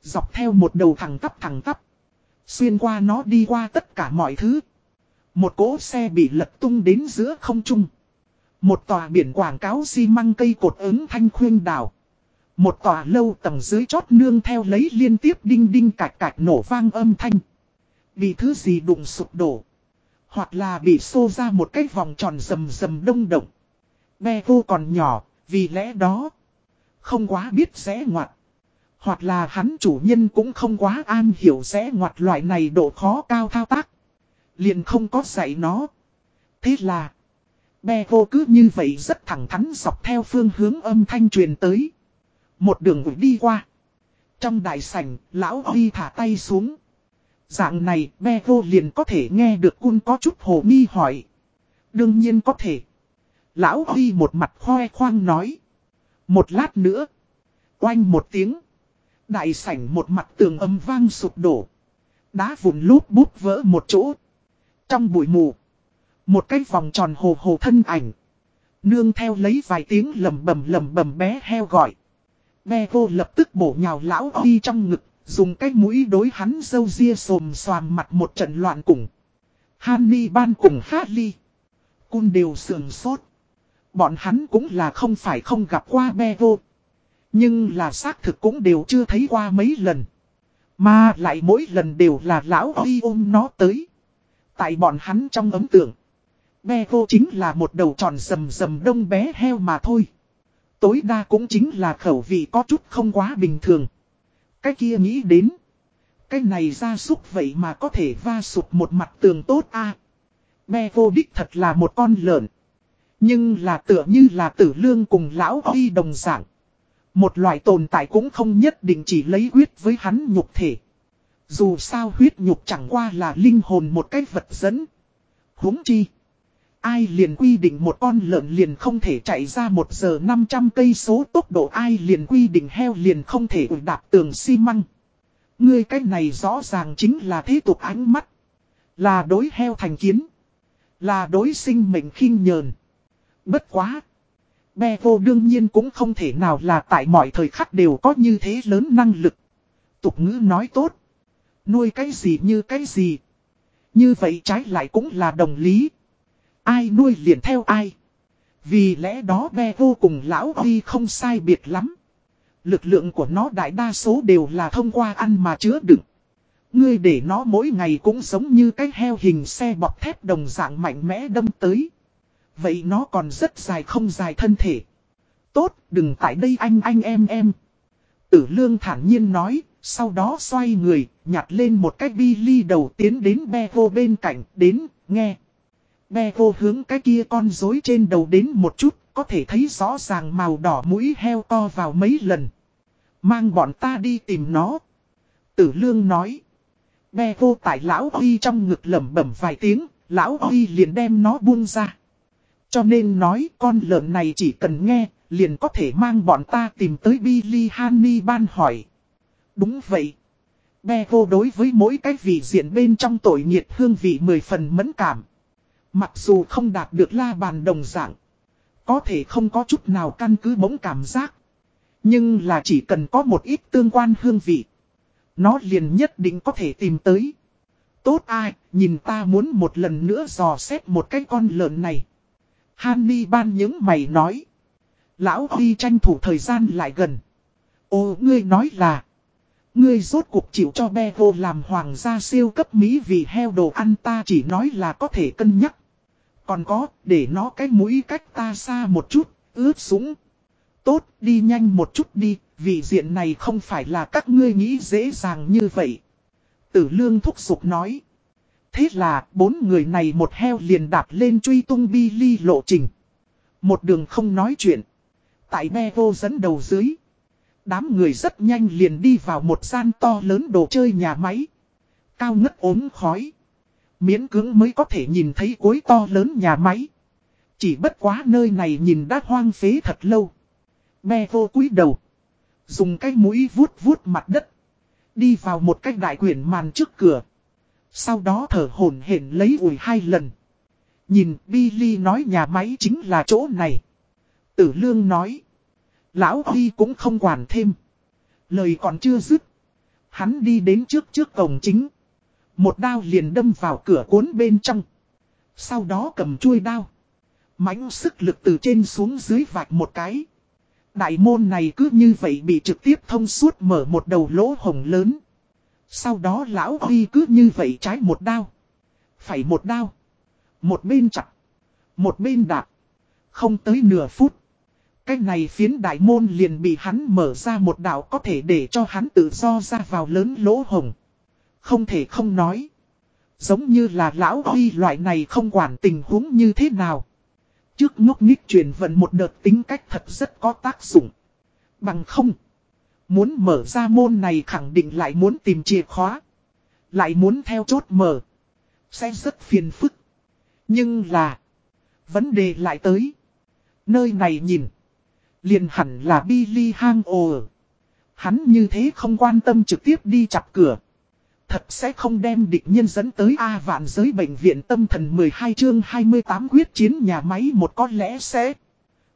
Dọc theo một đầu thẳng tắp thẳng tắp. Xuyên qua nó đi qua tất cả mọi thứ. Một cỗ xe bị lật tung đến giữa không trung. Một tòa biển quảng cáo xi măng cây cột ứng thanh khuyên đảo. Một tòa lâu tầng dưới chót nương theo lấy liên tiếp đinh đinh cạch cạch nổ vang âm thanh. Vì thứ gì đụng sụp đổ. Hoặc là bị xô ra một cái vòng tròn rầm rầm đông động. Be vô còn nhỏ, vì lẽ đó. Không quá biết rẽ ngoặt. Hoặc là hắn chủ nhân cũng không quá an hiểu rẽ ngoặt loại này độ khó cao thao tác. Liền không có dạy nó. Thế là. Be vô cứ như vậy rất thẳng thắn dọc theo phương hướng âm thanh truyền tới. Một đường đi qua. Trong đại sảnh, lão Huy thả tay xuống. Dạng này, be vô liền có thể nghe được cun có chút hồ nghi hỏi. Đương nhiên có thể. Lão Huy một mặt khoe khoang nói. Một lát nữa. Oanh một tiếng. Đại sảnh một mặt tường âm vang sụp đổ. Đá vụn lút bút vỡ một chỗ. Trong bụi mù. Một cái vòng tròn hồ hồ thân ảnh. Nương theo lấy vài tiếng lầm bầm lầm bầm bé heo gọi. Be vô lập tức bổ nhào lão Oi trong ngực. Dùng cái mũi đối hắn dâu ria xồm xoàm mặt một trận loạn cùng. Hanni ban cùng hát. Cun đều sườn sốt. Bọn hắn cũng là không phải không gặp qua be vô. Nhưng là xác thực cũng đều chưa thấy qua mấy lần. Mà lại mỗi lần đều là lão đi ôm nó tới. Tại bọn hắn trong ấm tượng. Be vô chính là một đầu tròn sầm sầm đông bé heo mà thôi. Tối đa cũng chính là khẩu vị có chút không quá bình thường. Cái kia nghĩ đến. Cái này ra súc vậy mà có thể va sụp một mặt tường tốt a à. Be vô đích thật là một con lợn. Nhưng là tựa như là tử lương cùng lão huy đồng dạng. Một loại tồn tại cũng không nhất định chỉ lấy huyết với hắn nhục thể. Dù sao huyết nhục chẳng qua là linh hồn một cái vật dẫn. huống chi. Ai liền quy định một con lợn liền không thể chạy ra một giờ 500 cây số, tốc độ ai liền quy định heo liền không thể ủi đạp tường xi măng. Ngươi cái này rõ ràng chính là thế tục ánh mắt. Là đối heo thành kiến. Là đối sinh mệnh khinh nhờn. Bất quá. Bè vô đương nhiên cũng không thể nào là tại mọi thời khắc đều có như thế lớn năng lực. Tục ngữ nói tốt. Nuôi cái gì như cái gì. Như vậy trái lại cũng là đồng lý. Ai nuôi liền theo ai. Vì lẽ đó be vô cùng lão huy không sai biệt lắm. Lực lượng của nó đại đa số đều là thông qua ăn mà chứa đựng. Ngươi để nó mỗi ngày cũng giống như cái heo hình xe bọc thép đồng dạng mạnh mẽ đâm tới. Vậy nó còn rất dài không dài thân thể. Tốt, đừng tại đây anh anh em em. Tử lương thản nhiên nói, sau đó xoay người, nhặt lên một cái bi ly đầu tiến đến be vô bên cạnh, đến, nghe. Be vô hướng cái kia con rối trên đầu đến một chút, có thể thấy rõ ràng màu đỏ mũi heo to vào mấy lần. Mang bọn ta đi tìm nó. Tử lương nói. Be vô tại lão Huy trong ngực lẩm bẩm vài tiếng, lão Huy liền đem nó buông ra. Cho nên nói con lợn này chỉ cần nghe, liền có thể mang bọn ta tìm tới Billy Hanni ban hỏi. Đúng vậy. Be vô đối với mỗi cái vị diện bên trong tội nhiệt hương vị mười phần mẫn cảm. Mặc dù không đạt được la bàn đồng dạng. Có thể không có chút nào căn cứ bỗng cảm giác. Nhưng là chỉ cần có một ít tương quan hương vị. Nó liền nhất định có thể tìm tới. Tốt ai, nhìn ta muốn một lần nữa dò xét một cái con lợn này. Hanni ban những mày nói. Lão Huy tranh thủ thời gian lại gần. Ô ngươi nói là. Ngươi rốt cuộc chịu cho Bevo làm hoàng gia siêu cấp mỹ vì heo đồ ăn ta chỉ nói là có thể cân nhắc. Còn có, để nó cái mũi cách ta xa một chút, ướt súng. Tốt, đi nhanh một chút đi, vì diện này không phải là các ngươi nghĩ dễ dàng như vậy. Tử lương thúc giục nói. Thế là, bốn người này một heo liền đạp lên truy tung bi ly lộ trình. Một đường không nói chuyện. Tại me vô dẫn đầu dưới. Đám người rất nhanh liền đi vào một gian to lớn đồ chơi nhà máy. Cao ngất ốm khói. Miễn cưỡng mới có thể nhìn thấy cối to lớn nhà máy. Chỉ bất quá nơi này nhìn đã hoang phế thật lâu. Me vô cúi đầu. Dùng cái mũi vuốt vuốt mặt đất. Đi vào một cái đại quyển màn trước cửa. Sau đó thở hổn hển lấy ủi hai lần. Nhìn Billy nói nhà máy chính là chỗ này. Tử lương nói. Lão Huy cũng không quản thêm. Lời còn chưa dứt. Hắn đi đến trước trước cổng chính. Một đao liền đâm vào cửa cuốn bên trong. Sau đó cầm chuôi đao. mãnh sức lực từ trên xuống dưới vạch một cái. Đại môn này cứ như vậy bị trực tiếp thông suốt mở một đầu lỗ hồng lớn. Sau đó lão Huy cứ như vậy trái một đao. Phải một đao. Một bên chặt. Một bên đạp. Không tới nửa phút. Cái này phiến đại môn liền bị hắn mở ra một đạo có thể để cho hắn tự do ra vào lớn lỗ hồng. Không thể không nói. Giống như là lão Huy loại này không quản tình huống như thế nào. Trước ngốc nghích truyền vận một đợt tính cách thật rất có tác dụng. Bằng không. Muốn mở ra môn này khẳng định lại muốn tìm chìa khóa. Lại muốn theo chốt mở. Sẽ rất phiền phức. Nhưng là. Vấn đề lại tới. Nơi này nhìn. Liền hẳn là Billy hang ồ. Hắn như thế không quan tâm trực tiếp đi chặt cửa. Thật sẽ không đem địch nhân dẫn tới A vạn giới bệnh viện tâm thần 12 chương 28 quyết chiến nhà máy một có lẽ sẽ.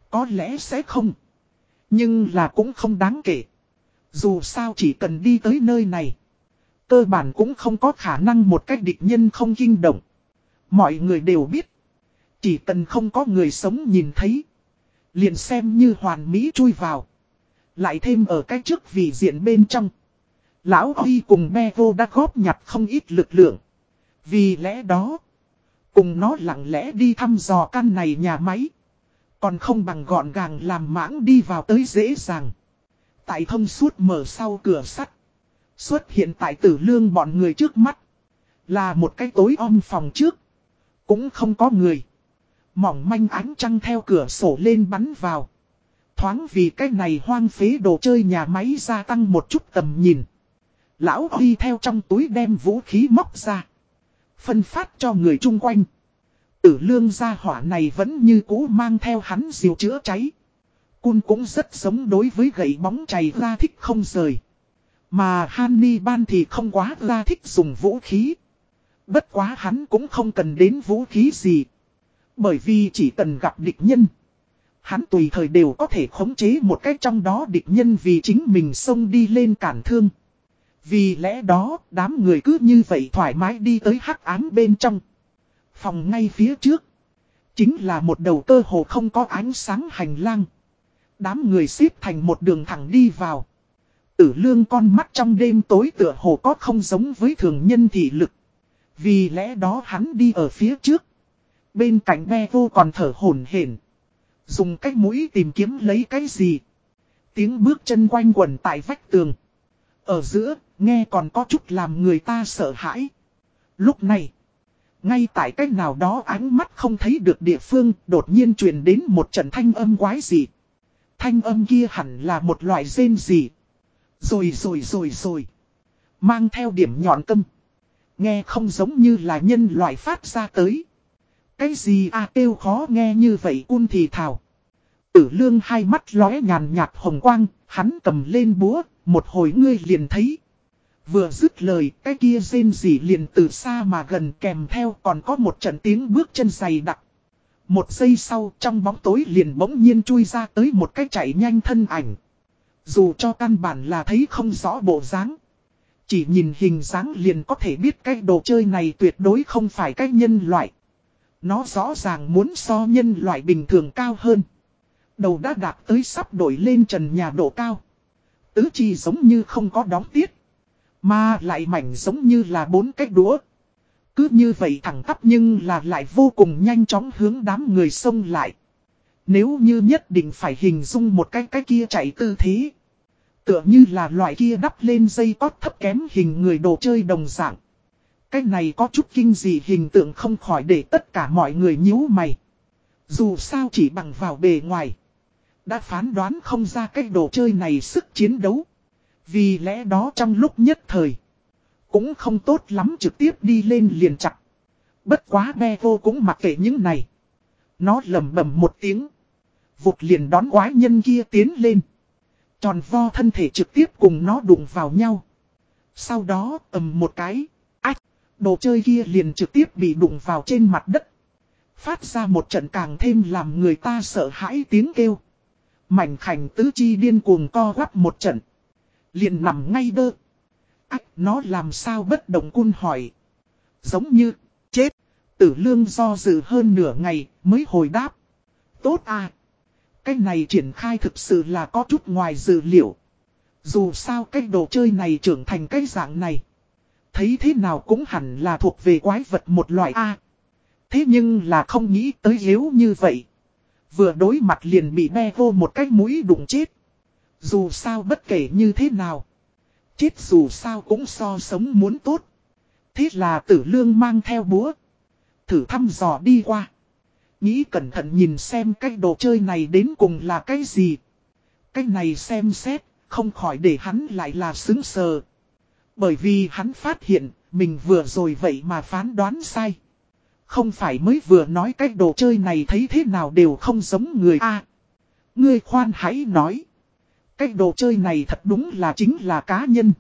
Có lẽ sẽ không. Nhưng là cũng không đáng kể. Dù sao chỉ cần đi tới nơi này. Cơ bản cũng không có khả năng một cách địch nhân không kinh động. Mọi người đều biết. Chỉ cần không có người sống nhìn thấy. Liền xem như hoàn mỹ chui vào. Lại thêm ở cái trước vị diện bên trong. Lão Huy cùng Mevo đã góp nhặt không ít lực lượng. Vì lẽ đó. Cùng nó lặng lẽ đi thăm dò căn này nhà máy. Còn không bằng gọn gàng làm mãng đi vào tới dễ dàng. Tại thông suốt mở sau cửa sắt. Xuất hiện tại tử lương bọn người trước mắt. Là một cái tối om phòng trước. Cũng không có người. Mỏng manh ánh trăng theo cửa sổ lên bắn vào. Thoáng vì cái này hoang phế đồ chơi nhà máy gia tăng một chút tầm nhìn. Lão Huy theo trong túi đem vũ khí móc ra. Phân phát cho người chung quanh. Tử lương gia hỏa này vẫn như cũ mang theo hắn diều chữa cháy. Cun cũng rất giống đối với gậy bóng chày ra thích không rời. Mà Hanni Ban thì không quá ra thích dùng vũ khí. Bất quá hắn cũng không cần đến vũ khí gì. Bởi vì chỉ cần gặp địch nhân. Hắn tùy thời đều có thể khống chế một cách trong đó địch nhân vì chính mình xông đi lên cản thương. Vì lẽ đó, đám người cứ như vậy thoải mái đi tới hắc ám bên trong. Phòng ngay phía trước. Chính là một đầu cơ hồ không có ánh sáng hành lang. Đám người xếp thành một đường thẳng đi vào. Tử lương con mắt trong đêm tối tựa hồ có không giống với thường nhân thị lực. Vì lẽ đó hắn đi ở phía trước. Bên cạnh me vô còn thở hổn hển Dùng cái mũi tìm kiếm lấy cái gì. Tiếng bước chân quanh quẩn tại vách tường. Ở giữa, nghe còn có chút làm người ta sợ hãi. Lúc này, ngay tại cách nào đó ánh mắt không thấy được địa phương, đột nhiên truyền đến một trận thanh âm quái gì. Thanh âm kia hẳn là một loại rên gì. Rồi rồi rồi rồi. Mang theo điểm nhọn tâm. Nghe không giống như là nhân loại phát ra tới. Cái gì à kêu khó nghe như vậy un thì thảo. Tử lương hai mắt lóe nhàn nhạt hồng quang, hắn cầm lên búa, một hồi ngươi liền thấy. Vừa dứt lời, cái kia rên rỉ liền từ xa mà gần kèm theo còn có một trận tiếng bước chân dày đặc. Một giây sau, trong bóng tối liền bỗng nhiên chui ra tới một cái chạy nhanh thân ảnh. Dù cho căn bản là thấy không rõ bộ dáng. Chỉ nhìn hình dáng liền có thể biết cái đồ chơi này tuyệt đối không phải cái nhân loại. Nó rõ ràng muốn so nhân loại bình thường cao hơn. Đầu đã đạt tới sắp đổi lên trần nhà độ cao. Tứ chi giống như không có đóng tiết. Mà lại mảnh giống như là bốn cái đũa. Cứ như vậy thẳng tắp nhưng là lại vô cùng nhanh chóng hướng đám người xông lại. Nếu như nhất định phải hình dung một cái cái kia chạy tư thế. Tựa như là loại kia đắp lên dây cót thấp kém hình người đồ chơi đồng dạng. Cái này có chút kinh dị hình tượng không khỏi để tất cả mọi người nhíu mày. Dù sao chỉ bằng vào bề ngoài. Đã phán đoán không ra cái đồ chơi này sức chiến đấu. Vì lẽ đó trong lúc nhất thời. Cũng không tốt lắm trực tiếp đi lên liền chặt. Bất quá be vô cũng mặc kệ những này. Nó lầm bầm một tiếng. Vụt liền đón quái nhân kia tiến lên. Tròn vo thân thể trực tiếp cùng nó đụng vào nhau. Sau đó ầm một cái. Ách. Đồ chơi kia liền trực tiếp bị đụng vào trên mặt đất. Phát ra một trận càng thêm làm người ta sợ hãi tiếng kêu. Mảnh khảnh tứ chi điên cuồng co quắp một trận. Liền nằm ngay đơ. Ách nó làm sao bất động cun hỏi. Giống như, chết. Tử lương do dự hơn nửa ngày mới hồi đáp. Tốt à. Cái này triển khai thực sự là có chút ngoài dự liệu. Dù sao cái đồ chơi này trưởng thành cái dạng này. Thấy thế nào cũng hẳn là thuộc về quái vật một loại A. thế nhưng là không nghĩ tới yếu như vậy. Vừa đối mặt liền bị đe vô một cái mũi đụng chết. Dù sao bất kể như thế nào. Chết dù sao cũng so sống muốn tốt. Thế là tử lương mang theo búa. Thử thăm dò đi qua. Nghĩ cẩn thận nhìn xem cái đồ chơi này đến cùng là cái gì. Cái này xem xét, không khỏi để hắn lại là xứng sờ. Bởi vì hắn phát hiện, mình vừa rồi vậy mà phán đoán sai. Không phải mới vừa nói cái đồ chơi này thấy thế nào đều không giống người A. ngươi khoan hãy nói. Cái đồ chơi này thật đúng là chính là cá nhân.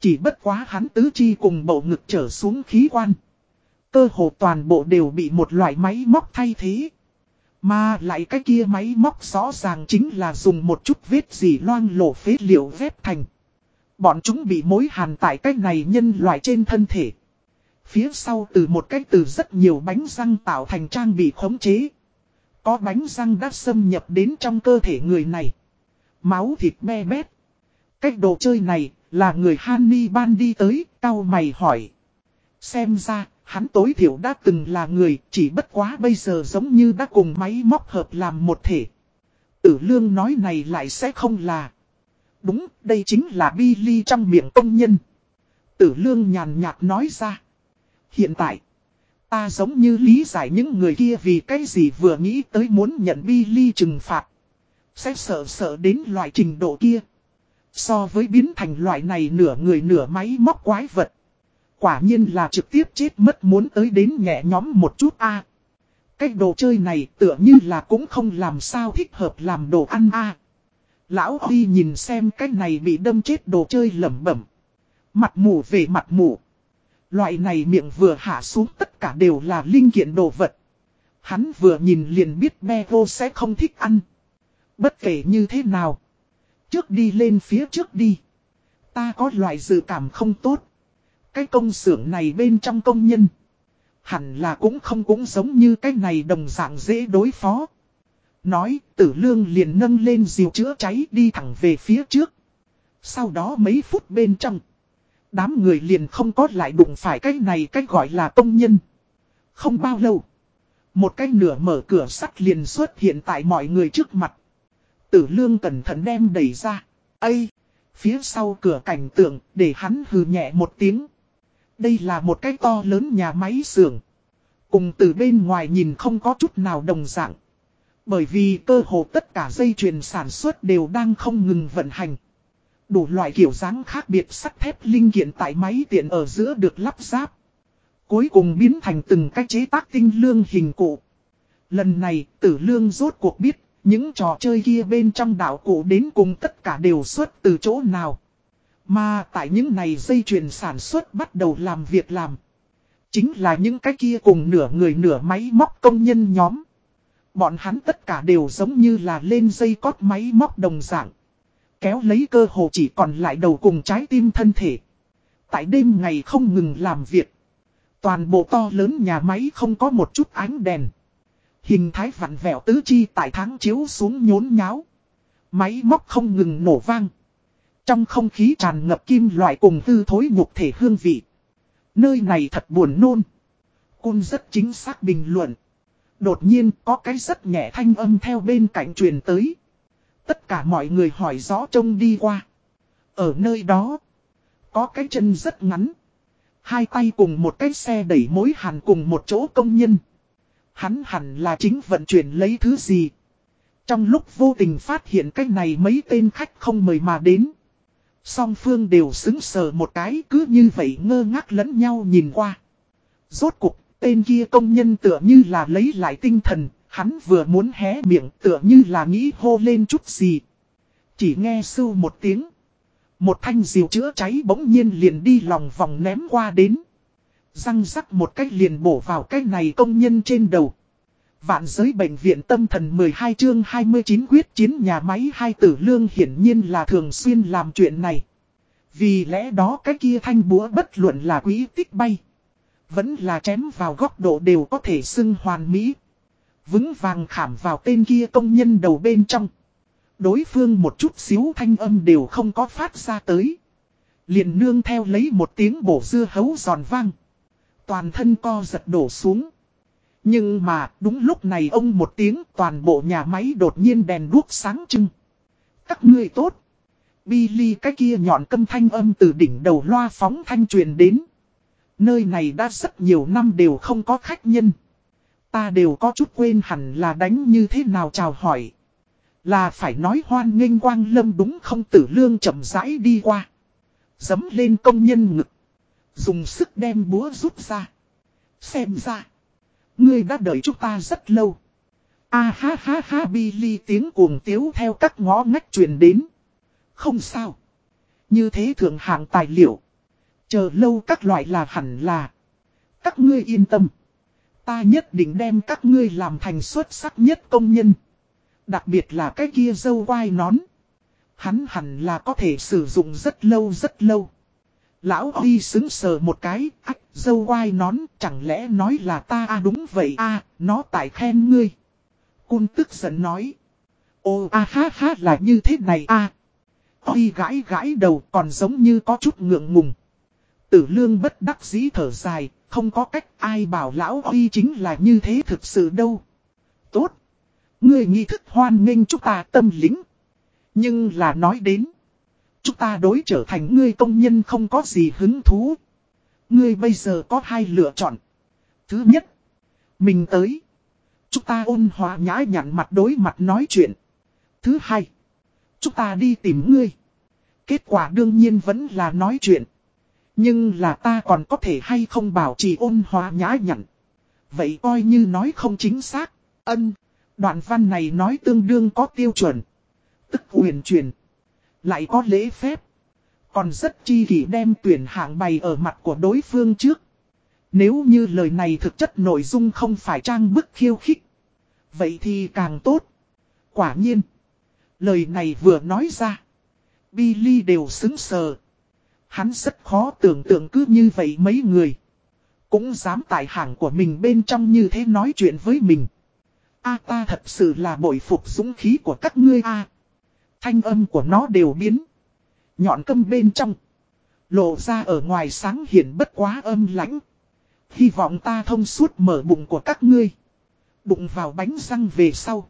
Chỉ bất quá hắn tứ chi cùng bộ ngực trở xuống khí quan. Cơ hồ toàn bộ đều bị một loại máy móc thay thế. Mà lại cái kia máy móc rõ ràng chính là dùng một chút vết gì loang lổ phế liệu ghép thành. Bọn chúng bị mối hàn tại cái này nhân loại trên thân thể. Phía sau từ một cái từ rất nhiều bánh răng tạo thành trang bị khống chế. Có bánh răng đã xâm nhập đến trong cơ thể người này. Máu thịt me bét. Cách đồ chơi này là người Hanni ban đi tới, cao mày hỏi. Xem ra, hắn tối thiểu đã từng là người, chỉ bất quá bây giờ giống như đã cùng máy móc hợp làm một thể. Tử lương nói này lại sẽ không là. Đúng, đây chính là Billy trong miệng công nhân. Tử lương nhàn nhạt nói ra. Hiện tại, ta giống như lý giải những người kia vì cái gì vừa nghĩ tới muốn nhận Billy trừng phạt. Sẽ sợ sợ đến loại trình độ kia. So với biến thành loại này nửa người nửa máy móc quái vật. Quả nhiên là trực tiếp chết mất muốn tới đến nhẹ nhóm một chút a. Cái đồ chơi này tựa như là cũng không làm sao thích hợp làm đồ ăn a. Lão Huy nhìn xem cái này bị đâm chết đồ chơi lẩm bẩm. Mặt mù về mặt mù. Loại này miệng vừa hạ xuống tất cả đều là linh kiện đồ vật. Hắn vừa nhìn liền biết Bego sẽ không thích ăn. Bất kể như thế nào. Trước đi lên phía trước đi. Ta có loại dự cảm không tốt. Cái công xưởng này bên trong công nhân. Hẳn là cũng không cũng giống như cái này đồng dạng dễ đối phó. Nói, tử lương liền nâng lên diều chữa cháy đi thẳng về phía trước. Sau đó mấy phút bên trong. Đám người liền không có lại đụng phải cái này cái gọi là công nhân. Không bao lâu. Một cái nửa mở cửa sắt liền xuất hiện tại mọi người trước mặt. Tử lương cẩn thận đem đẩy ra. Ây! Phía sau cửa cảnh tượng, để hắn hừ nhẹ một tiếng. Đây là một cái to lớn nhà máy xưởng. Cùng từ bên ngoài nhìn không có chút nào đồng dạng. Bởi vì cơ hồ tất cả dây chuyền sản xuất đều đang không ngừng vận hành. Đủ loại kiểu dáng khác biệt sắt thép linh kiện tại máy tiện ở giữa được lắp ráp. Cuối cùng biến thành từng cách chế tác tinh lương hình cụ. Lần này, tử lương rốt cuộc biết những trò chơi kia bên trong đảo cụ đến cùng tất cả đều xuất từ chỗ nào. Mà tại những này dây chuyền sản xuất bắt đầu làm việc làm. Chính là những cái kia cùng nửa người nửa máy móc công nhân nhóm. Bọn hắn tất cả đều giống như là lên dây cót máy móc đồng dạng. Kéo lấy cơ hồ chỉ còn lại đầu cùng trái tim thân thể. Tại đêm ngày không ngừng làm việc. Toàn bộ to lớn nhà máy không có một chút ánh đèn. Hình thái vặn vẹo tứ chi tại tháng chiếu xuống nhốn nháo. Máy móc không ngừng nổ vang. Trong không khí tràn ngập kim loại cùng hư thối nhục thể hương vị. Nơi này thật buồn nôn. Cun rất chính xác bình luận. Đột nhiên có cái rất nhẹ thanh âm theo bên cạnh truyền tới. Tất cả mọi người hỏi rõ trông đi qua. Ở nơi đó, có cái chân rất ngắn. Hai tay cùng một cái xe đẩy mối hàn cùng một chỗ công nhân. Hắn hẳn là chính vận chuyển lấy thứ gì. Trong lúc vô tình phát hiện cái này mấy tên khách không mời mà đến. Song phương đều xứng sờ một cái cứ như vậy ngơ ngác lẫn nhau nhìn qua. Rốt cục, tên kia công nhân tựa như là lấy lại tinh thần, hắn vừa muốn hé miệng tựa như là nghĩ hô lên chút gì. Chỉ nghe sưu một tiếng. Một thanh diều chữa cháy bỗng nhiên liền đi lòng vòng ném qua đến. Răng rắc một cách liền bổ vào cái này công nhân trên đầu. Vạn giới bệnh viện tâm thần 12 chương 29 quyết chiến nhà máy hai tử lương hiển nhiên là thường xuyên làm chuyện này. Vì lẽ đó cái kia thanh búa bất luận là quý tích bay. Vẫn là chém vào góc độ đều có thể xưng hoàn mỹ. Vững vàng khảm vào tên kia công nhân đầu bên trong. Đối phương một chút xíu thanh âm đều không có phát ra tới. liền nương theo lấy một tiếng bổ dưa hấu giòn vang. Toàn thân co giật đổ xuống. Nhưng mà, đúng lúc này ông một tiếng, toàn bộ nhà máy đột nhiên đèn đuốc sáng trưng. Các ngươi tốt. Billy, cái kia nhọn câm thanh âm từ đỉnh đầu loa phóng thanh truyền đến. Nơi này đã rất nhiều năm đều không có khách nhân. Ta đều có chút quên hẳn là đánh như thế nào chào hỏi. Là phải nói hoan nghênh quang lâm đúng không tử lương chậm rãi đi qua. Dấm lên công nhân ngực. Dùng sức đem búa rút ra. Xem ra. Ngươi đã đợi chúng ta rất lâu. A ha ha ha Billy tiếng cuồng tiếu theo các ngõ ngách truyền đến. Không sao. Như thế thượng hạng tài liệu. Chờ lâu các loại là hẳn là. Các ngươi yên tâm. Ta nhất định đem các ngươi làm thành xuất sắc nhất công nhân. Đặc biệt là cái kia dâu quai nón. Hắn hẳn là có thể sử dụng rất lâu rất lâu. Lão Huy xứng sờ một cái, ách, dâu quai nón, chẳng lẽ nói là ta à đúng vậy à, nó tại khen ngươi. Cun tức giận nói. Ô a à, ha ha là như thế này à. Huy gãi gãi đầu còn giống như có chút ngượng ngùng. Tử lương bất đắc dĩ thở dài, không có cách ai bảo lão Huy chính là như thế thực sự đâu. Tốt. Ngươi nghi thức hoan nghênh chúng ta tâm lính. Nhưng là nói đến. Chúng ta đối trở thành ngươi công nhân không có gì hứng thú. Ngươi bây giờ có hai lựa chọn. Thứ nhất. Mình tới. Chúng ta ôn hòa nhã nhặn mặt đối mặt nói chuyện. Thứ hai. Chúng ta đi tìm ngươi. Kết quả đương nhiên vẫn là nói chuyện. Nhưng là ta còn có thể hay không bảo trì ôn hòa nhã nhặn. Vậy coi như nói không chính xác. Ân. Đoạn văn này nói tương đương có tiêu chuẩn. Tức huyền truyền. Lại có lễ phép. Còn rất chi kỷ đem tuyển hạng bày ở mặt của đối phương trước. Nếu như lời này thực chất nội dung không phải trang bức khiêu khích. Vậy thì càng tốt. Quả nhiên. Lời này vừa nói ra. Billy đều xứng sờ. Hắn rất khó tưởng tượng cứ như vậy mấy người. Cũng dám tại hàng của mình bên trong như thế nói chuyện với mình. A ta thật sự là bội phục dũng khí của các ngươi a. Thanh âm của nó đều biến. Nhọn câm bên trong. Lộ ra ở ngoài sáng hiển bất quá âm lãnh. Hy vọng ta thông suốt mở bụng của các ngươi. Bụng vào bánh răng về sau.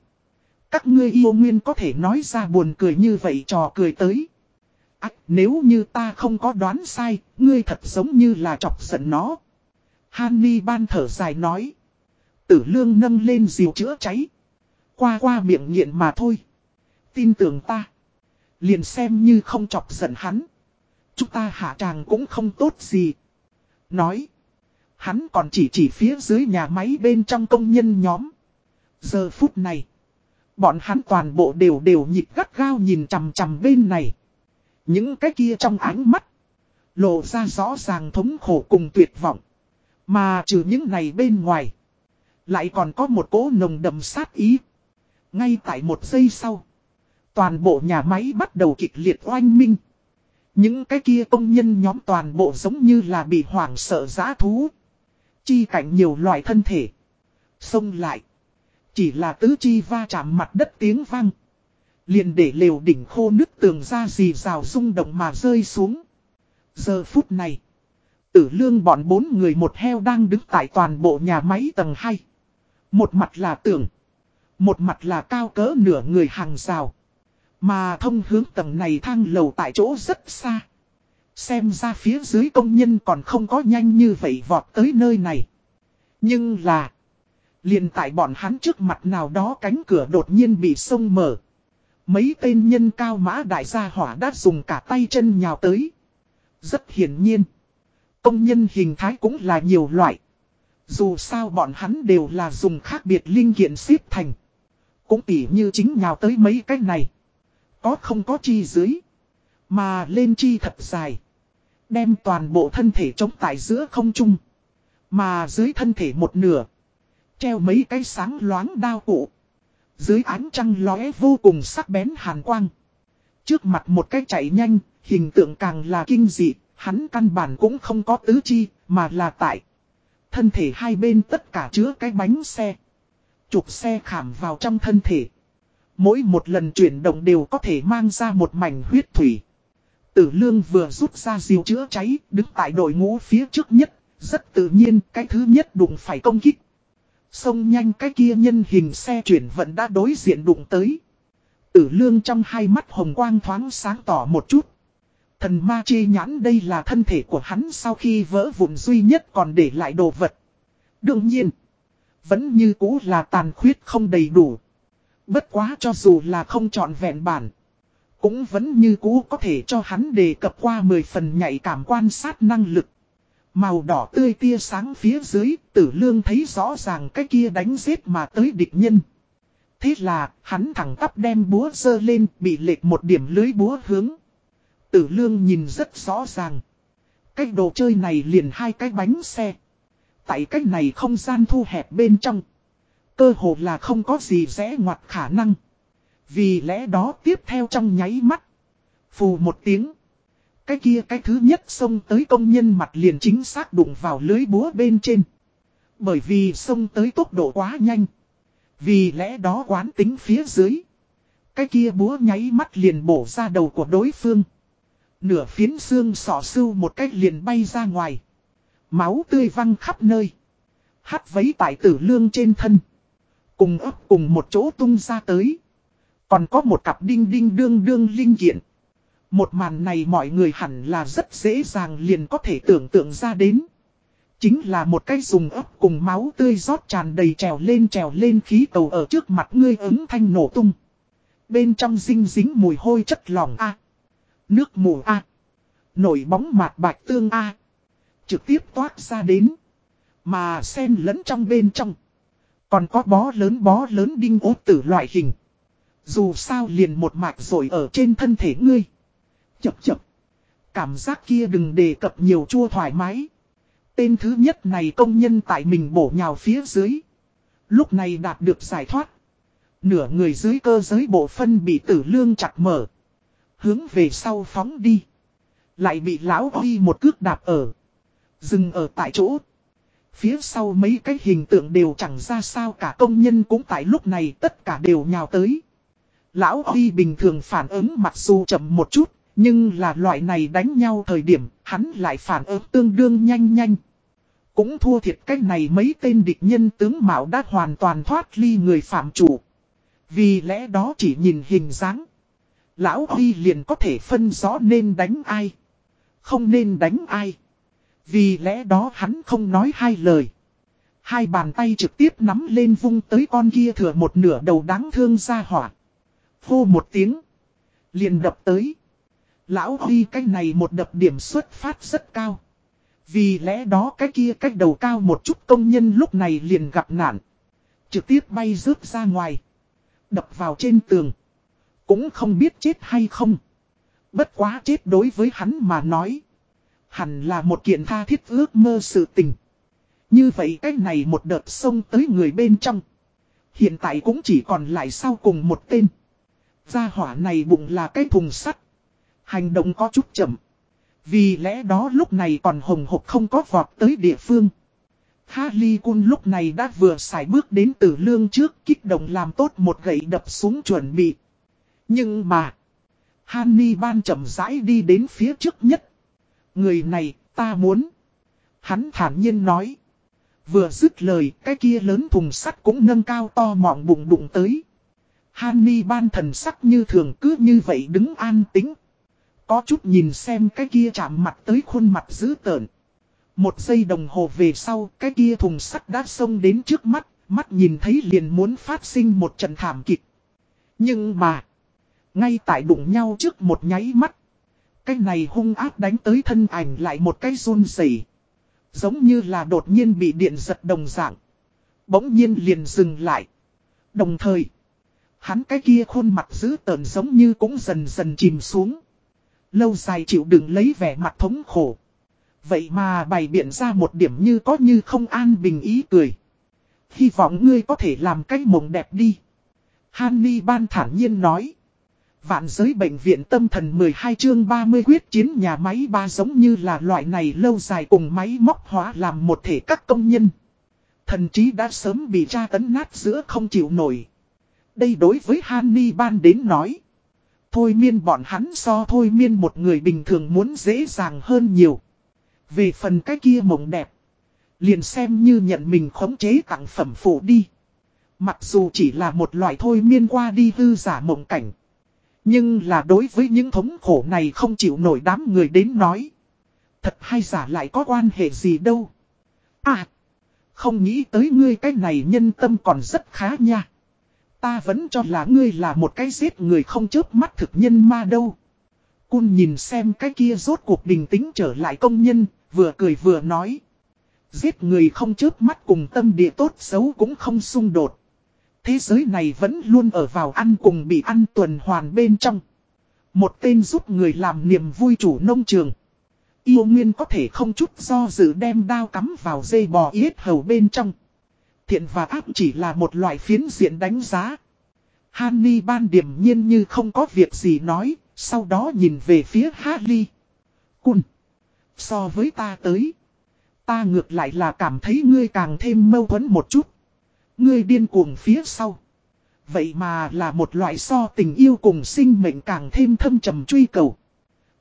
Các ngươi yêu nguyên có thể nói ra buồn cười như vậy trò cười tới. À, nếu như ta không có đoán sai, ngươi thật giống như là chọc giận nó. Hanni ban thở dài nói. Tử lương nâng lên diều chữa cháy. Qua qua miệng nghiện mà thôi. Tin tưởng ta. Liền xem như không chọc giận hắn. Chúng ta hạ tràng cũng không tốt gì. Nói. Hắn còn chỉ chỉ phía dưới nhà máy bên trong công nhân nhóm. Giờ phút này. Bọn hắn toàn bộ đều đều nhịp gắt gao nhìn chằm chằm bên này. Những cái kia trong ánh mắt. Lộ ra rõ ràng thống khổ cùng tuyệt vọng. Mà trừ những này bên ngoài. Lại còn có một cỗ nồng đậm sát ý. Ngay tại một giây sau. Toàn bộ nhà máy bắt đầu kịch liệt oanh minh. Những cái kia công nhân nhóm toàn bộ giống như là bị hoảng sợ giã thú. Chi cảnh nhiều loại thân thể. Xông lại. Chỉ là tứ chi va chạm mặt đất tiếng vang. Liền để lều đỉnh khô nước tường ra dì rào rung động mà rơi xuống. Giờ phút này. Tử lương bọn bốn người một heo đang đứng tại toàn bộ nhà máy tầng 2. Một mặt là tường. Một mặt là cao cỡ nửa người hàng rào. Mà thông hướng tầng này thang lầu tại chỗ rất xa. Xem ra phía dưới công nhân còn không có nhanh như vậy vọt tới nơi này. Nhưng là. liền tại bọn hắn trước mặt nào đó cánh cửa đột nhiên bị sông mở. Mấy tên nhân cao mã đại gia hỏa đã dùng cả tay chân nhào tới. Rất hiển nhiên. Công nhân hình thái cũng là nhiều loại. Dù sao bọn hắn đều là dùng khác biệt linh kiện xếp thành. Cũng tỉ như chính nhào tới mấy cái này. Có không có chi dưới. Mà lên chi thật dài. Đem toàn bộ thân thể chống tại giữa không trung. Mà dưới thân thể một nửa. Treo mấy cái sáng loáng đao cụ. Dưới ánh trăng lóe vô cùng sắc bén hàn quang. Trước mặt một cái chạy nhanh, hình tượng càng là kinh dị, hắn căn bản cũng không có tứ chi, mà là tại. Thân thể hai bên tất cả chứa cái bánh xe. Chụp xe khảm vào trong thân thể. Mỗi một lần chuyển động đều có thể mang ra một mảnh huyết thủy. Tử lương vừa rút ra diều chữa cháy, đứng tại đội ngũ phía trước nhất, rất tự nhiên cái thứ nhất đụng phải công kích. Xông nhanh cái kia nhân hình xe chuyển vận đã đối diện đụng tới. Tử lương trong hai mắt hồng quang thoáng sáng tỏ một chút. Thần ma chi nhãn đây là thân thể của hắn sau khi vỡ vụn duy nhất còn để lại đồ vật. Đương nhiên, vẫn như cũ là tàn khuyết không đầy đủ. Bất quá cho dù là không chọn vẹn bản. Cũng vẫn như cũ có thể cho hắn đề cập qua 10 phần nhạy cảm quan sát năng lực. Màu đỏ tươi tia sáng phía dưới, tử lương thấy rõ ràng cái kia đánh giết mà tới địch nhân. Thế là, hắn thẳng tắp đem búa dơ lên, bị lệch một điểm lưới búa hướng. Tử lương nhìn rất rõ ràng. Cái đồ chơi này liền hai cái bánh xe. Tại cái này không gian thu hẹp bên trong. Cơ hồ là không có gì rẽ ngoặt khả năng. Vì lẽ đó tiếp theo trong nháy mắt. Phù một tiếng. Cái kia cái thứ nhất xông tới công nhân mặt liền chính xác đụng vào lưới búa bên trên. Bởi vì xông tới tốc độ quá nhanh. Vì lẽ đó quán tính phía dưới. Cái kia búa nháy mắt liền bổ ra đầu của đối phương. Nửa phiến xương sọ sưu một cách liền bay ra ngoài. Máu tươi văng khắp nơi. Hắt vấy tại tử lương trên thân. Cùng ấp cùng một chỗ tung ra tới. Còn có một cặp đinh đinh đương đương linh kiện. Một màn này mọi người hẳn là rất dễ dàng liền có thể tưởng tượng ra đến. Chính là một cái dùng ấp cùng máu tươi rót tràn đầy trèo lên trèo lên khí tàu ở trước mặt ngươi ứng thanh nổ tung. Bên trong dinh dính mùi hôi chất lỏng A. Nước mù A. Nổi bóng mạt bạch tương A. Trực tiếp toát ra đến. Mà sen lẫn trong bên trong. Còn có bó lớn bó lớn đinh ốt tử loại hình. Dù sao liền một mạch rồi ở trên thân thể ngươi. Chập chập. Cảm giác kia đừng đề cập nhiều chua thoải mái. Tên thứ nhất này công nhân tại mình bổ nhào phía dưới. Lúc này đạt được giải thoát. Nửa người dưới cơ giới bộ phân bị tử lương chặt mở. Hướng về sau phóng đi. Lại bị lão đi một cước đạp ở. Dừng ở tại chỗ. Phía sau mấy cái hình tượng đều chẳng ra sao cả công nhân cũng tại lúc này tất cả đều nhào tới. Lão Huy bình thường phản ứng mặc dù chậm một chút, nhưng là loại này đánh nhau thời điểm, hắn lại phản ứng tương đương nhanh nhanh. Cũng thua thiệt cách này mấy tên địch nhân tướng Mạo đã hoàn toàn thoát ly người phạm chủ. Vì lẽ đó chỉ nhìn hình dáng. Lão Huy liền có thể phân rõ nên đánh ai. Không nên đánh ai. Vì lẽ đó hắn không nói hai lời. Hai bàn tay trực tiếp nắm lên vung tới con kia thừa một nửa đầu đáng thương ra hỏa. Hô một tiếng. Liền đập tới. Lão Huy, cái này một đập điểm xuất phát rất cao. Vì lẽ đó cái kia cách đầu cao một chút công nhân lúc này liền gặp nạn. Trực tiếp bay rớt ra ngoài. Đập vào trên tường. Cũng không biết chết hay không. Bất quá chết đối với hắn mà nói. Hẳn là một kiện tha thiết ước mơ sự tình. Như vậy cái này một đợt xông tới người bên trong. Hiện tại cũng chỉ còn lại sau cùng một tên. Gia hỏa này bụng là cái thùng sắt. Hành động có chút chậm. Vì lẽ đó lúc này còn hồng hộp không có vọt tới địa phương. Harley Kun lúc này đã vừa xài bước đến tử lương trước kích động làm tốt một gậy đập xuống chuẩn bị. Nhưng mà, Hanni ban chậm rãi đi đến phía trước nhất. Người này, ta muốn. Hắn thản nhiên nói. Vừa dứt lời, cái kia lớn thùng sắt cũng nâng cao to mọng bụng đụng tới. Hanni ban thần sắc như thường cứ như vậy đứng an tĩnh. Có chút nhìn xem cái kia chạm mặt tới khuôn mặt dữ tợn. Một giây đồng hồ về sau, cái kia thùng sắt đã xông đến trước mắt, mắt nhìn thấy liền muốn phát sinh một trận thảm kịch. Nhưng mà, ngay tại đụng nhau trước một nháy mắt, cái này hung ác đánh tới thân ảnh lại một cái run rẩy Giống như là đột nhiên bị điện giật đồng dạng. Bỗng nhiên liền dừng lại. Đồng thời, hắn cái kia khuôn mặt dữ tợn giống như cũng dần dần chìm xuống. Lâu dài chịu đựng lấy vẻ mặt thống khổ. Vậy mà bày biện ra một điểm như có như không an bình ý cười. Hy vọng ngươi có thể làm cái mộng đẹp đi. Hanni ban thản nhiên nói. Vạn giới bệnh viện tâm thần 12 chương 30 quyết chiến nhà máy ba giống như là loại này lâu dài cùng máy móc hóa làm một thể các công nhân. Thần trí đã sớm bị tra tấn nát giữa không chịu nổi. Đây đối với Hanni ban đến nói. Thôi miên bọn hắn so thôi miên một người bình thường muốn dễ dàng hơn nhiều. Về phần cái kia mộng đẹp. Liền xem như nhận mình khống chế tặng phẩm phụ đi. Mặc dù chỉ là một loại thôi miên qua đi hư giả mộng cảnh. Nhưng là đối với những thống khổ này không chịu nổi đám người đến nói. Thật hay giả lại có quan hệ gì đâu. À. Không nghĩ tới ngươi cái này nhân tâm còn rất khá nha. Ta vẫn cho là ngươi là một cái giết người không chớp mắt thực nhân ma đâu. Cun nhìn xem cái kia rốt cuộc bình tĩnh trở lại công nhân, vừa cười vừa nói. Giết người không chớp mắt cùng tâm địa tốt xấu cũng không xung đột. Thế giới này vẫn luôn ở vào ăn cùng bị ăn tuần hoàn bên trong. Một tên giúp người làm niềm vui chủ nông trường. Yêu nguyên có thể không chút do dự đem đao cắm vào dây bò yết hầu bên trong. Thiện và ác chỉ là một loại phiến diện đánh giá. Hanni ban điểm nhiên như không có việc gì nói, sau đó nhìn về phía Harley. Cun. So với ta tới. Ta ngược lại là cảm thấy ngươi càng thêm mâu thuẫn một chút. Ngươi điên cuồng phía sau. Vậy mà là một loại so tình yêu cùng sinh mệnh càng thêm thâm trầm truy cầu.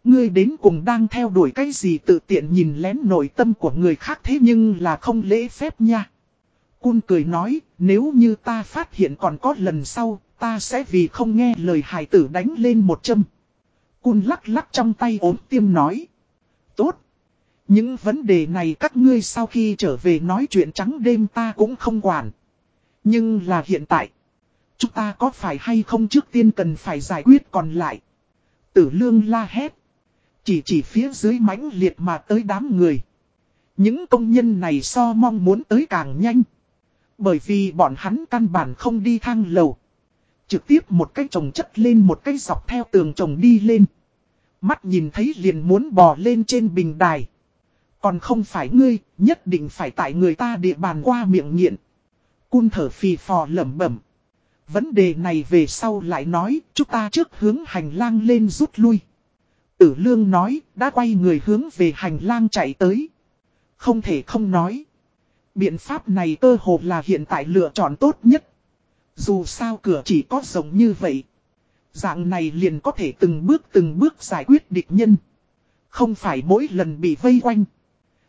Ngươi đến cùng đang theo đuổi cái gì tự tiện nhìn lén nội tâm của người khác thế nhưng là không lễ phép nha. Cun cười nói, nếu như ta phát hiện còn có lần sau, ta sẽ vì không nghe lời hài tử đánh lên một châm. Cun lắc lắc trong tay ốm tiêm nói. Tốt. Những vấn đề này các ngươi sau khi trở về nói chuyện trắng đêm ta cũng không quản. Nhưng là hiện tại. Chúng ta có phải hay không trước tiên cần phải giải quyết còn lại. Tử lương la hét. Chỉ chỉ phía dưới mãnh liệt mà tới đám người. Những công nhân này so mong muốn tới càng nhanh. Bởi vì bọn hắn căn bản không đi thang lầu. Trực tiếp một cái trồng chất lên một cái dọc theo tường trồng đi lên. Mắt nhìn thấy liền muốn bò lên trên bình đài. Còn không phải ngươi, nhất định phải tại người ta địa bàn qua miệng nghiện. Cun thở phì phò lẩm bẩm. Vấn đề này về sau lại nói, chúng ta trước hướng hành lang lên rút lui. Tử lương nói, đã quay người hướng về hành lang chạy tới. Không thể không nói. Biện pháp này cơ hồ là hiện tại lựa chọn tốt nhất. Dù sao cửa chỉ có rộng như vậy. Dạng này liền có thể từng bước từng bước giải quyết địch nhân. Không phải mỗi lần bị vây quanh.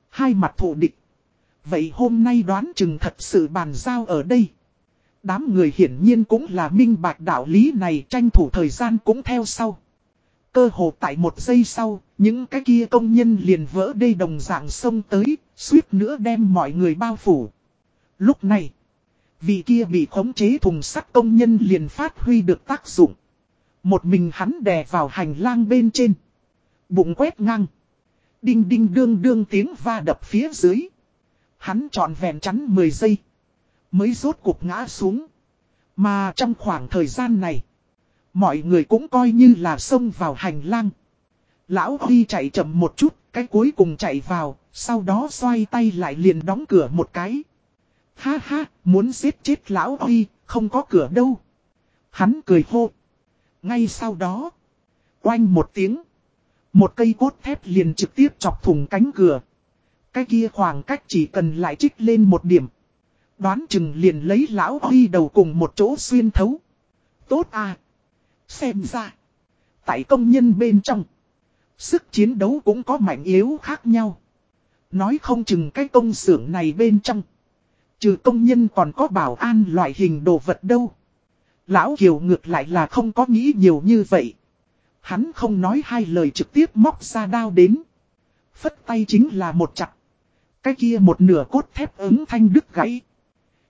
Hai mặt thủ địch. Vậy hôm nay đoán chừng thật sự bàn giao ở đây. Đám người hiển nhiên cũng là minh bạch đạo lý này tranh thủ thời gian cũng theo sau. Cơ hồ tại một giây sau, những cái kia công nhân liền vỡ đê đồng dạng sông tới, suýt nữa đem mọi người bao phủ. Lúc này, vị kia bị khống chế thùng sắt công nhân liền phát huy được tác dụng. Một mình hắn đè vào hành lang bên trên. Bụng quét ngang. Đinh đinh đương đương tiếng va đập phía dưới. Hắn trọn vẹn chắn 10 giây. Mới rốt cục ngã xuống. Mà trong khoảng thời gian này. Mọi người cũng coi như là xông vào hành lang. Lão Huy chạy chậm một chút, cái cuối cùng chạy vào, sau đó xoay tay lại liền đóng cửa một cái. Ha ha, muốn giết chết Lão Huy, không có cửa đâu. Hắn cười hô. Ngay sau đó, oanh một tiếng. Một cây cốt thép liền trực tiếp chọc thủng cánh cửa. Cái kia khoảng cách chỉ cần lại trích lên một điểm. Đoán chừng liền lấy lão huy đầu cùng một chỗ xuyên thấu. Tốt à. Xem ra. Tại công nhân bên trong. Sức chiến đấu cũng có mạnh yếu khác nhau. Nói không chừng cái công xưởng này bên trong. Trừ công nhân còn có bảo an loại hình đồ vật đâu. Lão Kiều ngược lại là không có nghĩ nhiều như vậy. Hắn không nói hai lời trực tiếp móc ra đao đến. Phất tay chính là một chặt. Cái kia một nửa cốt thép ứng thanh đứt gãy.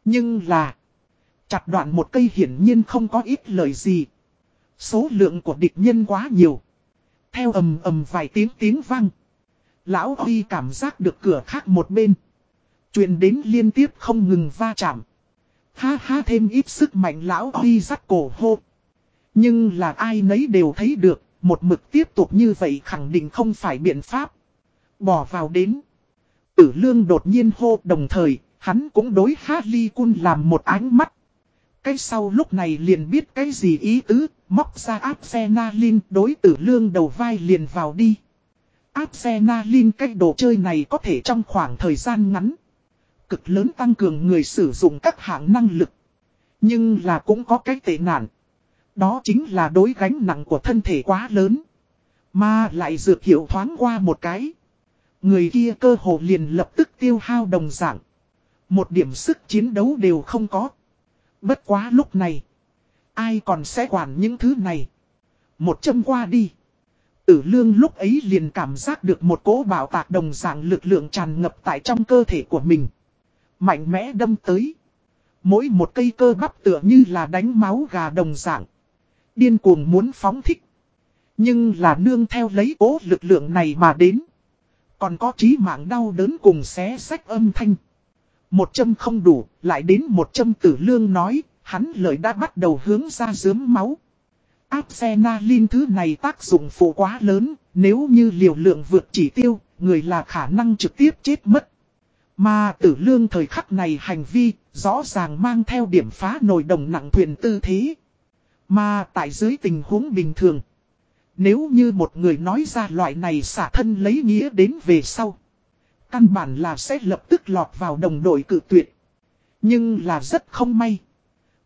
Nhưng là. Chặt đoạn một cây hiển nhiên không có ít lời gì. Số lượng của địch nhân quá nhiều. Theo ầm ầm vài tiếng tiếng vang. Lão Huy cảm giác được cửa khác một bên. truyền đến liên tiếp không ngừng va chạm. Ha ha thêm ít sức mạnh lão Huy rắc cổ hô. Nhưng là ai nấy đều thấy được, một mực tiếp tục như vậy khẳng định không phải biện pháp. Bỏ vào đến. Tử lương đột nhiên hô đồng thời, hắn cũng đối Harley Quinn làm một ánh mắt. Cái sau lúc này liền biết cái gì ý tứ, móc ra áp Adrenaline đối tử lương đầu vai liền vào đi. Áp Adrenaline cái đồ chơi này có thể trong khoảng thời gian ngắn. Cực lớn tăng cường người sử dụng các hạng năng lực. Nhưng là cũng có cái tệ nạn. Đó chính là đối gánh nặng của thân thể quá lớn. Mà lại dược hiệu thoáng qua một cái. Người kia cơ hồ liền lập tức tiêu hao đồng dạng. Một điểm sức chiến đấu đều không có. Bất quá lúc này. Ai còn sẽ quản những thứ này. Một châm qua đi. Tử lương lúc ấy liền cảm giác được một cỗ bảo tạc đồng dạng lực lượng tràn ngập tại trong cơ thể của mình. Mạnh mẽ đâm tới. Mỗi một cây cơ bắp tựa như là đánh máu gà đồng dạng. Điên cuồng muốn phóng thích. Nhưng là nương theo lấy cố lực lượng này mà đến. Còn có trí mạng đau đớn cùng xé sách âm thanh. Một châm không đủ, lại đến một châm tử lương nói, hắn lời đã bắt đầu hướng ra dướm máu. Adrenaline thứ này tác dụng phụ quá lớn, nếu như liều lượng vượt chỉ tiêu, người là khả năng trực tiếp chết mất. Mà tử lương thời khắc này hành vi, rõ ràng mang theo điểm phá nồi đồng nặng thuyền tư thế. Mà tại dưới tình huống bình thường, nếu như một người nói ra loại này xả thân lấy nghĩa đến về sau. Căn bản là sẽ lập tức lọt vào đồng đội cự tuyệt. Nhưng là rất không may.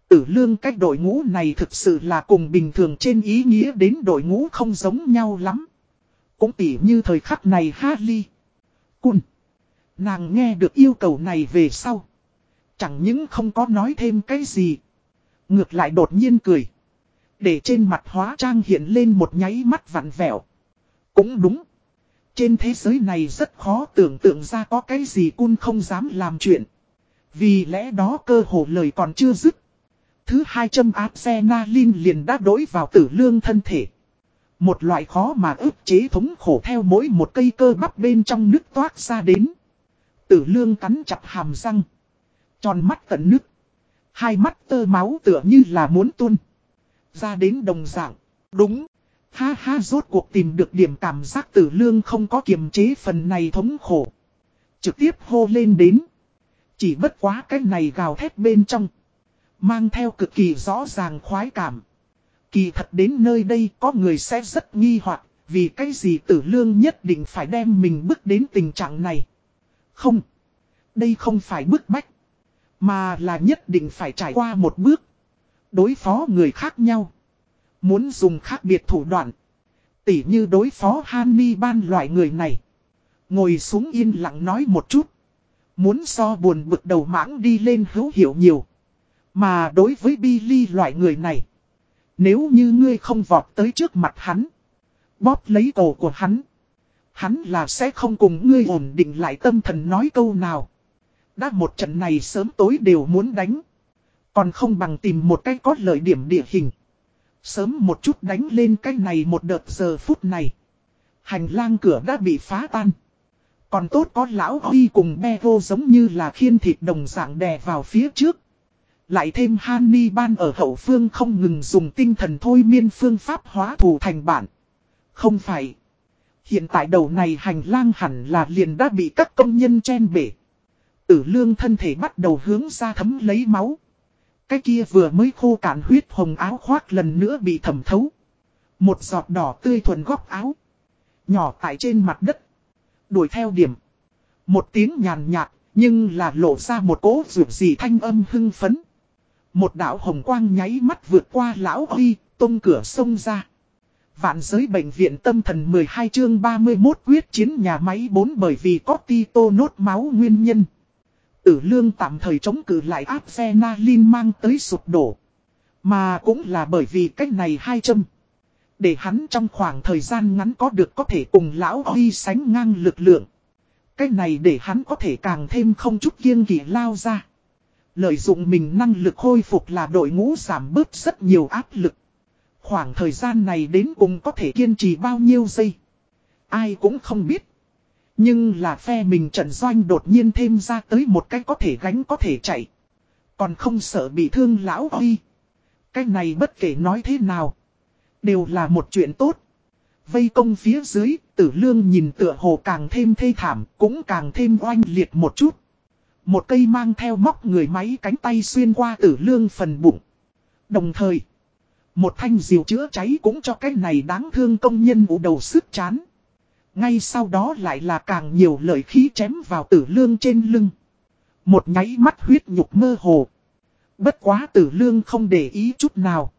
Tử lương cách đội ngũ này thực sự là cùng bình thường trên ý nghĩa đến đội ngũ không giống nhau lắm. Cũng tỉ như thời khắc này Harley. Cun. Nàng nghe được yêu cầu này về sau. Chẳng những không có nói thêm cái gì. Ngược lại đột nhiên cười. Để trên mặt hóa trang hiện lên một nháy mắt vặn vẹo. Cũng đúng. Trên thế giới này rất khó tưởng tượng ra có cái gì cun không dám làm chuyện. Vì lẽ đó cơ hồ lời còn chưa dứt. Thứ hai châm adrenaline liền đã đối vào tử lương thân thể. Một loại khó mà ức chế thống khổ theo mỗi một cây cơ bắp bên trong nước toát ra đến. Tử lương cắn chặt hàm răng. Tròn mắt tận nước. Hai mắt tơ máu tựa như là muốn tuôn. Ra đến đồng dạng. Đúng. Ha ha, rốt cuộc tìm được điểm cảm giác tử lương không có kiềm chế phần này thống khổ. Trực tiếp hô lên đến. Chỉ bất quá cái này gào thét bên trong. Mang theo cực kỳ rõ ràng khoái cảm. Kỳ thật đến nơi đây có người sẽ rất nghi hoặc, vì cái gì tử lương nhất định phải đem mình bước đến tình trạng này. Không. Đây không phải bức bách. Mà là nhất định phải trải qua một bước. Đối phó người khác nhau. Muốn dùng khác biệt thủ đoạn. Tỉ như đối phó Hanni ban loại người này. Ngồi xuống yên lặng nói một chút. Muốn so buồn bực đầu mãng đi lên hữu hiểu nhiều. Mà đối với Billy loại người này. Nếu như ngươi không vọt tới trước mặt hắn. Bóp lấy cổ của hắn. Hắn là sẽ không cùng ngươi ổn định lại tâm thần nói câu nào. Đã một trận này sớm tối đều muốn đánh. Còn không bằng tìm một cách có lợi điểm địa hình. Sớm một chút đánh lên cái này một đợt giờ phút này. Hành lang cửa đã bị phá tan. Còn tốt có lão Huy cùng be vô giống như là khiên thịt đồng dạng đè vào phía trước. Lại thêm Hanni ban ở hậu phương không ngừng dùng tinh thần thôi miên phương pháp hóa thù thành bản. Không phải. Hiện tại đầu này hành lang hẳn là liền đã bị các công nhân chen bể. Tử lương thân thể bắt đầu hướng ra thấm lấy máu. Cái kia vừa mới khô cạn huyết hồng áo khoác lần nữa bị thẩm thấu. Một giọt đỏ tươi thuần góc áo. Nhỏ tại trên mặt đất. Đuổi theo điểm. Một tiếng nhàn nhạt, nhưng là lộ ra một cố rượu gì thanh âm hưng phấn. Một đạo hồng quang nháy mắt vượt qua lão huy, tung cửa sông ra. Vạn giới bệnh viện tâm thần 12 chương 31 quyết chiến nhà máy 4 bởi vì có ti tô nốt máu nguyên nhân. Tử lương tạm thời chống cự lại áp xe na linh mang tới sụp đổ. Mà cũng là bởi vì cách này hai châm. Để hắn trong khoảng thời gian ngắn có được có thể cùng lão Huy sánh ngang lực lượng. Cách này để hắn có thể càng thêm không chút kiêng kỳ lao ra. Lợi dụng mình năng lực khôi phục là đội ngũ giảm bớt rất nhiều áp lực. Khoảng thời gian này đến cùng có thể kiên trì bao nhiêu giây. Ai cũng không biết. Nhưng là phe mình trận doanh đột nhiên thêm ra tới một cái có thể gánh có thể chạy. Còn không sợ bị thương lão Huy. Cái này bất kể nói thế nào. Đều là một chuyện tốt. Vây công phía dưới, tử lương nhìn tựa hồ càng thêm thê thảm, cũng càng thêm oanh liệt một chút. Một cây mang theo móc người máy cánh tay xuyên qua tử lương phần bụng. Đồng thời, một thanh diều chữa cháy cũng cho cái này đáng thương công nhân ủ đầu sức chán. Ngay sau đó lại là càng nhiều lời khí chém vào tử lương trên lưng. Một nháy mắt huyết nhục mơ hồ. Bất quá tử lương không để ý chút nào.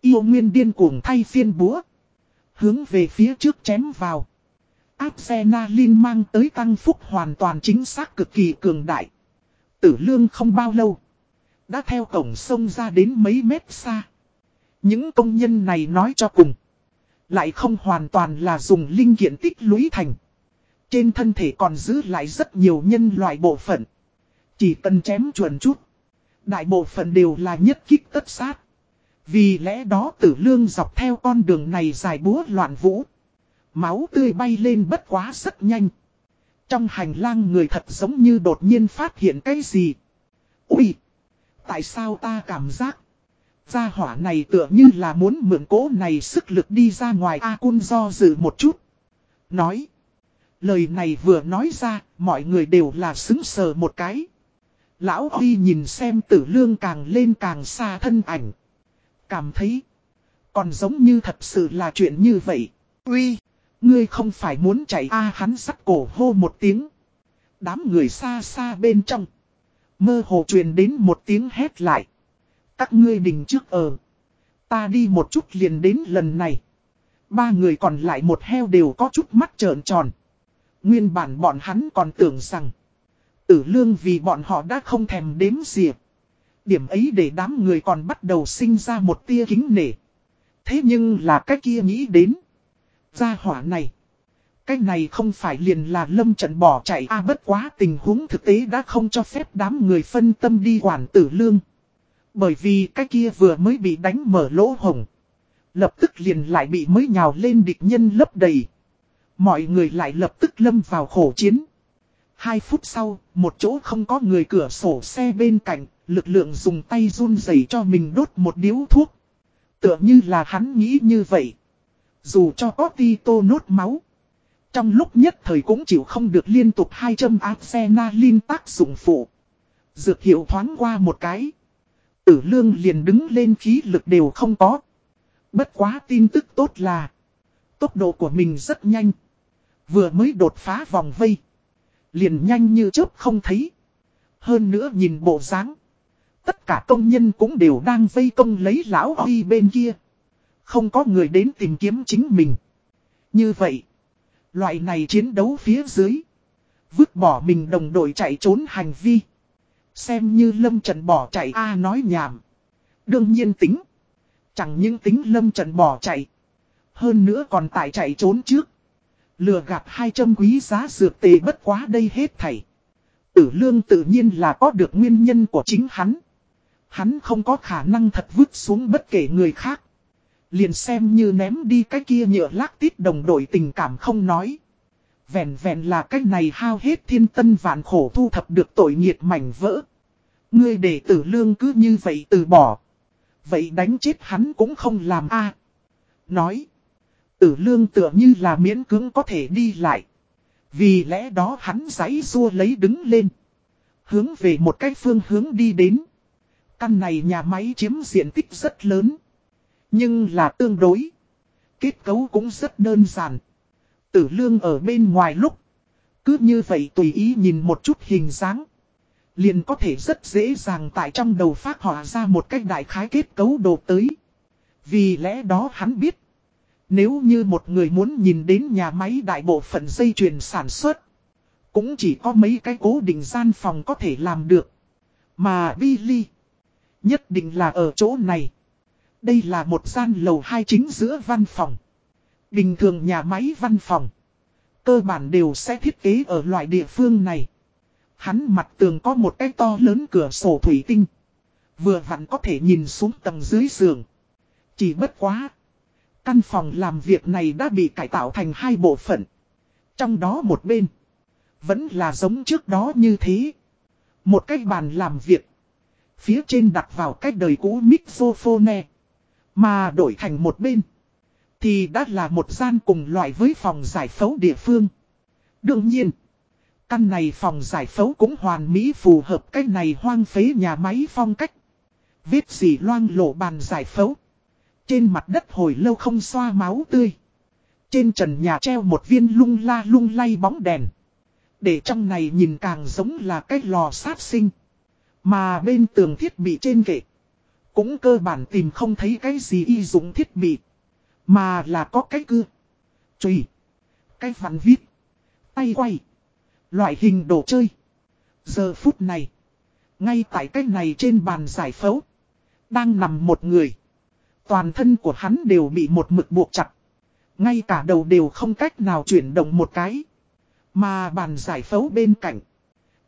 Yêu nguyên điên cuồng thay phiên búa. Hướng về phía trước chém vào. Adrenaline mang tới tăng phúc hoàn toàn chính xác cực kỳ cường đại. Tử lương không bao lâu. Đã theo cổng sông ra đến mấy mét xa. Những công nhân này nói cho cùng. Lại không hoàn toàn là dùng linh kiện tích lũy thành. Trên thân thể còn giữ lại rất nhiều nhân loại bộ phận. Chỉ cần chém chuẩn chút. Đại bộ phận đều là nhất kích tất sát. Vì lẽ đó tử lương dọc theo con đường này dài búa loạn vũ. Máu tươi bay lên bất quá rất nhanh. Trong hành lang người thật giống như đột nhiên phát hiện cái gì. Ui! Tại sao ta cảm giác? Gia hỏa này tựa như là muốn mượn cố này sức lực đi ra ngoài A Cun do dự một chút. Nói. Lời này vừa nói ra, mọi người đều là xứng sờ một cái. Lão Huy nhìn xem tử lương càng lên càng xa thân ảnh. Cảm thấy. Còn giống như thật sự là chuyện như vậy. Uy, ngươi không phải muốn chạy a hắn sắt cổ hô một tiếng. Đám người xa xa bên trong. Mơ hồ truyền đến một tiếng hét lại. Các ngươi đình trước ở. Ta đi một chút liền đến lần này. Ba người còn lại một heo đều có chút mắt trợn tròn. Nguyên bản bọn hắn còn tưởng rằng. Tử lương vì bọn họ đã không thèm đếm diệp. Điểm ấy để đám người còn bắt đầu sinh ra một tia kính nể. Thế nhưng là cái kia nghĩ đến. Gia hỏa này. Cái này không phải liền là lâm trận bỏ chạy, a, bất quá tình huống thực tế đã không cho phép đám người phân tâm đi quản tử lương. Bởi vì cái kia vừa mới bị đánh mở lỗ hồng. Lập tức liền lại bị mới nhào lên địch nhân lấp đầy. Mọi người lại lập tức lâm vào khổ chiến. Hai phút sau, một chỗ không có người cửa sổ xe bên cạnh, lực lượng dùng tay run rẩy cho mình đốt một điếu thuốc. Tựa như là hắn nghĩ như vậy. Dù cho có ti tô nốt máu. Trong lúc nhất thời cũng chịu không được liên tục hai châm adrenaline tác dụng phụ. Dược hiệu thoáng qua một cái. Tử lương liền đứng lên khí lực đều không có. Bất quá tin tức tốt là. Tốc độ của mình rất nhanh. Vừa mới đột phá vòng vây. Liền nhanh như chớp không thấy. Hơn nữa nhìn bộ dáng, Tất cả công nhân cũng đều đang vây công lấy lão Huy bên kia. Không có người đến tìm kiếm chính mình. Như vậy. Loại này chiến đấu phía dưới. Vứt bỏ mình đồng đội chạy trốn hành vi. Xem như lâm trần bỏ chạy, A nói nhảm. Đương nhiên tính. Chẳng những tính lâm trần bỏ chạy. Hơn nữa còn tại chạy trốn trước. Lừa gạt hai châm quý giá dược tề bất quá đây hết thảy. Tử lương tự nhiên là có được nguyên nhân của chính hắn. Hắn không có khả năng thật vứt xuống bất kể người khác. Liền xem như ném đi cái kia nhựa lác tít đồng đội tình cảm không nói. Vẹn vẹn là cách này hao hết thiên tân vạn khổ thu thập được tội nghiệt mảnh vỡ. Ngươi để tử lương cứ như vậy từ bỏ. Vậy đánh chết hắn cũng không làm a Nói. Tử lương tựa như là miễn cưỡng có thể đi lại. Vì lẽ đó hắn giấy rua lấy đứng lên. Hướng về một cái phương hướng đi đến. Căn này nhà máy chiếm diện tích rất lớn. Nhưng là tương đối. Kết cấu cũng rất đơn giản. Tử lương ở bên ngoài lúc. Cứ như vậy tùy ý nhìn một chút hình dáng. Liền có thể rất dễ dàng tại trong đầu phát họa ra một cách đại khái kết cấu đồ tới. Vì lẽ đó hắn biết. Nếu như một người muốn nhìn đến nhà máy đại bộ phận dây chuyền sản xuất. Cũng chỉ có mấy cái cố định gian phòng có thể làm được. Mà Billy. Nhất định là ở chỗ này. Đây là một gian lầu hai chính giữa văn phòng. Bình thường nhà máy văn phòng. Cơ bản đều sẽ thiết kế ở loại địa phương này. Hắn mặt tường có một cái to lớn cửa sổ thủy tinh. Vừa vặn có thể nhìn xuống tầng dưới giường. Chỉ bất quá. Căn phòng làm việc này đã bị cải tạo thành hai bộ phận. Trong đó một bên. Vẫn là giống trước đó như thế. Một cái bàn làm việc. Phía trên đặt vào cách đời cũ mixophone. Mà đổi thành một bên. Thì đã là một gian cùng loại với phòng giải phẫu địa phương. Đương nhiên. Căn này phòng giải phẫu cũng hoàn mỹ phù hợp cách này hoang phế nhà máy phong cách. Vết gì loang lộ bàn giải phẫu. Trên mặt đất hồi lâu không xoa máu tươi. Trên trần nhà treo một viên lung la lung lay bóng đèn. Để trong này nhìn càng giống là cái lò sát sinh. Mà bên tường thiết bị trên kệ. Cũng cơ bản tìm không thấy cái gì y dụng thiết bị. Mà là có cái cưa. Chùy. Cái phản viết. Tay quay. Loại hình đồ chơi. Giờ phút này. Ngay tại cái này trên bàn giải phẫu. Đang nằm một người. Toàn thân của hắn đều bị một mực buộc chặt. Ngay cả đầu đều không cách nào chuyển động một cái. Mà bàn giải phẫu bên cạnh.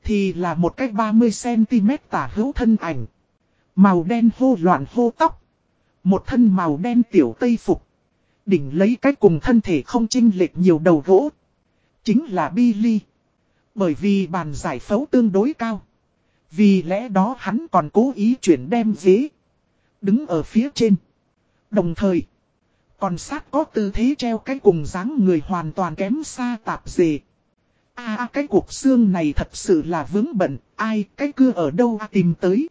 Thì là một cái 30cm tả hữu thân ảnh. Màu đen hô loạn hô tóc. Một thân màu đen tiểu tây phục. Đỉnh lấy cái cùng thân thể không chinh lệch nhiều đầu gỗ. Chính là Billy. Bởi vì bàn giải phẫu tương đối cao. Vì lẽ đó hắn còn cố ý chuyển đem ghế. Đứng ở phía trên. Đồng thời. Còn sát có tư thế treo cái cùng dáng người hoàn toàn kém xa tạp dề. À cái cuộc xương này thật sự là vướng bận, ai cái cưa ở đâu tìm tới.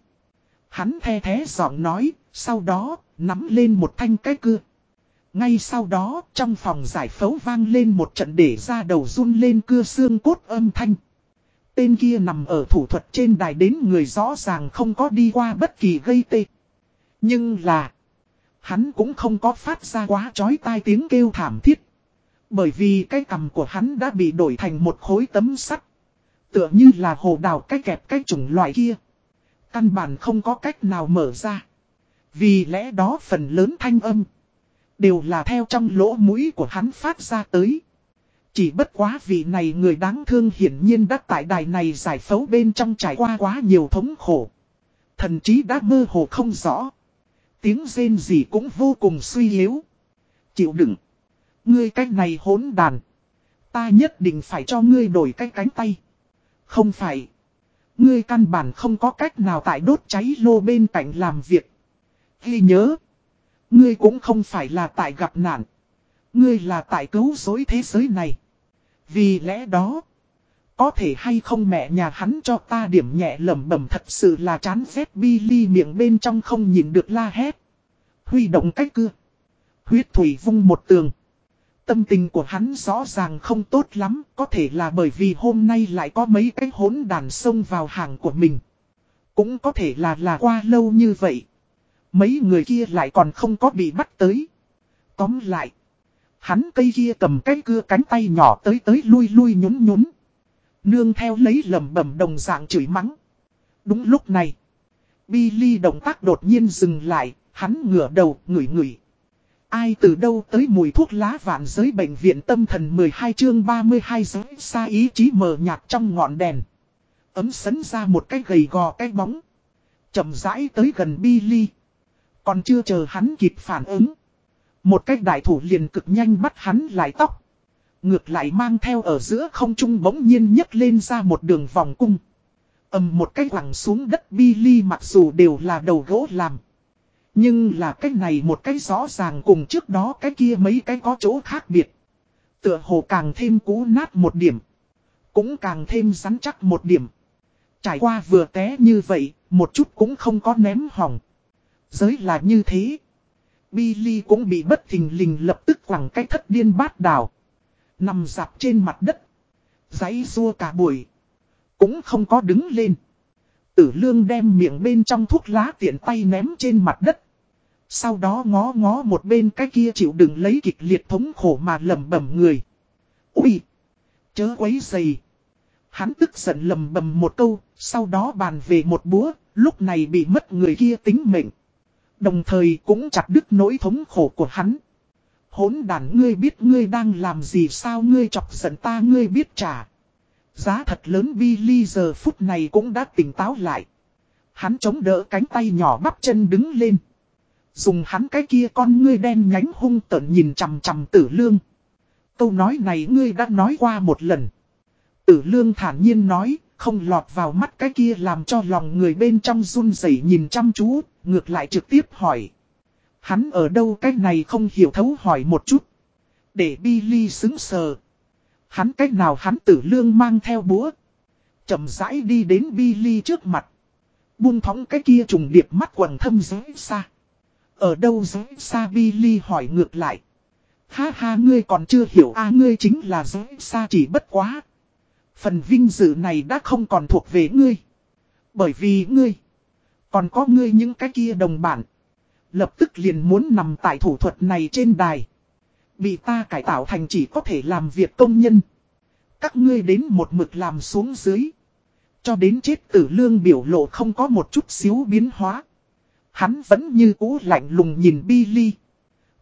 Hắn the thế giọng nói, sau đó, nắm lên một thanh cái cưa. Ngay sau đó, trong phòng giải phẫu vang lên một trận để ra đầu run lên cưa xương cốt âm thanh. Tên kia nằm ở thủ thuật trên đài đến người rõ ràng không có đi qua bất kỳ gây tê. Nhưng là, hắn cũng không có phát ra quá chói tai tiếng kêu thảm thiết. Bởi vì cái cầm của hắn đã bị đổi thành một khối tấm sắt. Tựa như là hồ đào cái kẹp cái chủng loại kia. Căn bản không có cách nào mở ra. Vì lẽ đó phần lớn thanh âm. Đều là theo trong lỗ mũi của hắn phát ra tới. Chỉ bất quá vì này người đáng thương hiển nhiên đã tại đài này giải phẫu bên trong trải qua quá nhiều thống khổ. Thần trí đã mơ hồ không rõ. Tiếng rên gì cũng vô cùng suy yếu. Chịu đựng. Ngươi cách này hỗn đàn. Ta nhất định phải cho ngươi đổi cái cánh tay. Không phải. Ngươi căn bản không có cách nào tại đốt cháy lô bên cạnh làm việc. Ghi nhớ. Ngươi cũng không phải là tại gặp nạn. Ngươi là tại cứu dối thế giới này. Vì lẽ đó. Có thể hay không mẹ nhà hắn cho ta điểm nhẹ lầm bẩm thật sự là chán ghét Billy miệng bên trong không nhìn được la hét. Huy động cách cưa. Huyết thủy vung một tường. Tâm tình của hắn rõ ràng không tốt lắm, có thể là bởi vì hôm nay lại có mấy cái hỗn đàn xông vào hàng của mình. Cũng có thể là là qua lâu như vậy. Mấy người kia lại còn không có bị bắt tới. Tóm lại. Hắn cây kia cầm cái cưa cánh tay nhỏ tới tới lui lui nhún nhún. Nương theo lấy lầm bẩm đồng dạng chửi mắng. Đúng lúc này. Billy động tác đột nhiên dừng lại, hắn ngửa đầu ngửi ngửi. Ai từ đâu tới mùi thuốc lá vạn giới bệnh viện tâm thần 12 chương 32 giới xa ý chí mờ nhạt trong ngọn đèn. Ấm sấn ra một cái gầy gò cái bóng. chậm rãi tới gần Billy. Còn chưa chờ hắn kịp phản ứng. Một cách đại thủ liền cực nhanh bắt hắn lại tóc. Ngược lại mang theo ở giữa không trung bỗng nhiên nhấc lên ra một đường vòng cung. ầm một cái quẳng xuống đất Billy mặc dù đều là đầu gỗ làm. Nhưng là cái này một cái rõ ràng cùng trước đó cái kia mấy cái có chỗ khác biệt. Tựa hồ càng thêm cú nát một điểm. Cũng càng thêm rắn chắc một điểm. Trải qua vừa té như vậy, một chút cũng không có ném hỏng. Giới là như thế. Billy cũng bị bất thình lình lập tức quẳng cái thất điên bát đảo. Nằm dạp trên mặt đất. Giấy rua cả buổi. Cũng không có đứng lên. Tử lương đem miệng bên trong thuốc lá tiện tay ném trên mặt đất. Sau đó ngó ngó một bên cái kia chịu đựng lấy kịch liệt thống khổ mà lầm bẩm người. Úi! Chớ quấy dày. Hắn tức giận lầm bầm một câu, sau đó bàn về một búa, lúc này bị mất người kia tính mệnh. Đồng thời cũng chặt đứt nỗi thống khổ của hắn. Hốn đàn ngươi biết ngươi đang làm gì sao ngươi chọc giận ta ngươi biết trả. Giá thật lớn Billy giờ phút này cũng đã tỉnh táo lại. Hắn chống đỡ cánh tay nhỏ bắp chân đứng lên. Dùng hắn cái kia con ngươi đen nhánh hung tợn nhìn chằm chằm tử lương. Câu nói này ngươi đã nói qua một lần. Tử lương thản nhiên nói, không lọt vào mắt cái kia làm cho lòng người bên trong run rẩy nhìn chăm chú, ngược lại trực tiếp hỏi. Hắn ở đâu cái này không hiểu thấu hỏi một chút. Để Billy xứng sờ. Hắn cách nào hắn tử lương mang theo búa. chậm rãi đi đến Billy trước mặt. Buông thóng cái kia trùng điệp mắt quần thâm giới xa. Ở đâu giới xa Billy hỏi ngược lại. Ha ha, ngươi còn chưa hiểu a ngươi chính là giới xa chỉ bất quá. Phần vinh dự này đã không còn thuộc về ngươi. Bởi vì ngươi. Còn có ngươi những cái kia đồng bản. Lập tức liền muốn nằm tại thủ thuật này trên đài. Bị ta cải tạo thành chỉ có thể làm việc công nhân. Các ngươi đến một mực làm xuống dưới. Cho đến chết tử lương biểu lộ không có một chút xíu biến hóa. Hắn vẫn như cũ lạnh lùng nhìn Billy.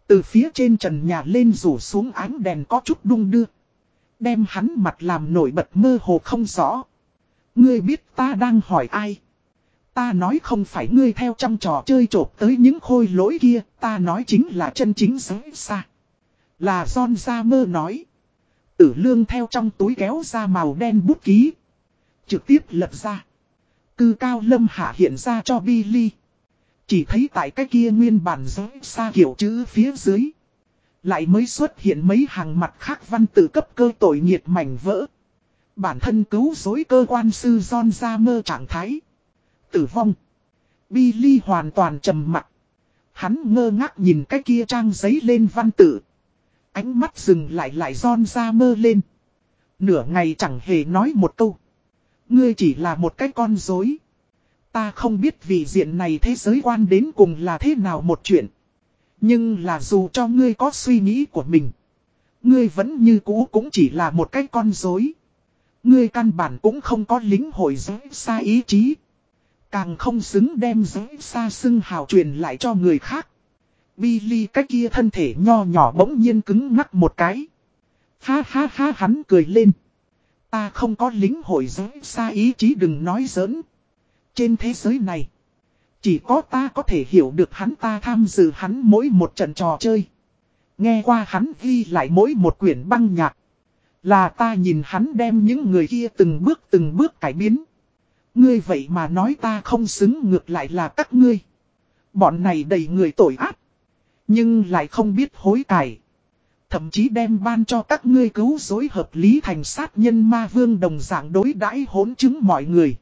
Từ phía trên trần nhà lên rủ xuống ánh đèn có chút đung đưa. Đem hắn mặt làm nổi bật mơ hồ không rõ. Ngươi biết ta đang hỏi ai? Ta nói không phải ngươi theo trong trò chơi trộp tới những khôi lỗi kia, ta nói chính là chân chính giới xa. Là John Gia Mơ nói. Tử lương theo trong túi kéo ra màu đen bút ký. Trực tiếp lật ra. Cư cao lâm hạ hiện ra cho Billy. Chỉ thấy tại cái kia nguyên bản giới xa kiểu chữ phía dưới. Lại mới xuất hiện mấy hàng mặt khác văn tự cấp cơ tội nghiệt mảnh vỡ. Bản thân cứu dối cơ quan sư John ra mơ trạng thái. Tử vong. Billy hoàn toàn trầm mặt. Hắn ngơ ngác nhìn cái kia trang giấy lên văn tự. Ánh mắt dừng lại lại John ra mơ lên. Nửa ngày chẳng hề nói một câu. Ngươi chỉ là một cái con dối. Ta không biết vì diện này thế giới quan đến cùng là thế nào một chuyện. Nhưng là dù cho ngươi có suy nghĩ của mình. Ngươi vẫn như cũ cũng chỉ là một cái con dối. Ngươi căn bản cũng không có lính hội giới xa ý chí. Càng không xứng đem dễ xa xưng hào truyền lại cho người khác. Billy cái kia thân thể nho nhỏ bỗng nhiên cứng ngắc một cái. Ha ha ha hắn cười lên. Ta không có lính hội dễ xa ý chí đừng nói giỡn. Trên thế giới này. Chỉ có ta có thể hiểu được hắn ta tham dự hắn mỗi một trận trò chơi. Nghe qua hắn ghi lại mỗi một quyển băng nhạc. Là ta nhìn hắn đem những người kia từng bước từng bước cải biến. Ngươi vậy mà nói ta không xứng ngược lại là các ngươi. Bọn này đầy người tội ác. Nhưng lại không biết hối cải. Thậm chí đem ban cho các ngươi cứu dối hợp lý thành sát nhân ma vương đồng dạng đối đãi hỗn chứng mọi người.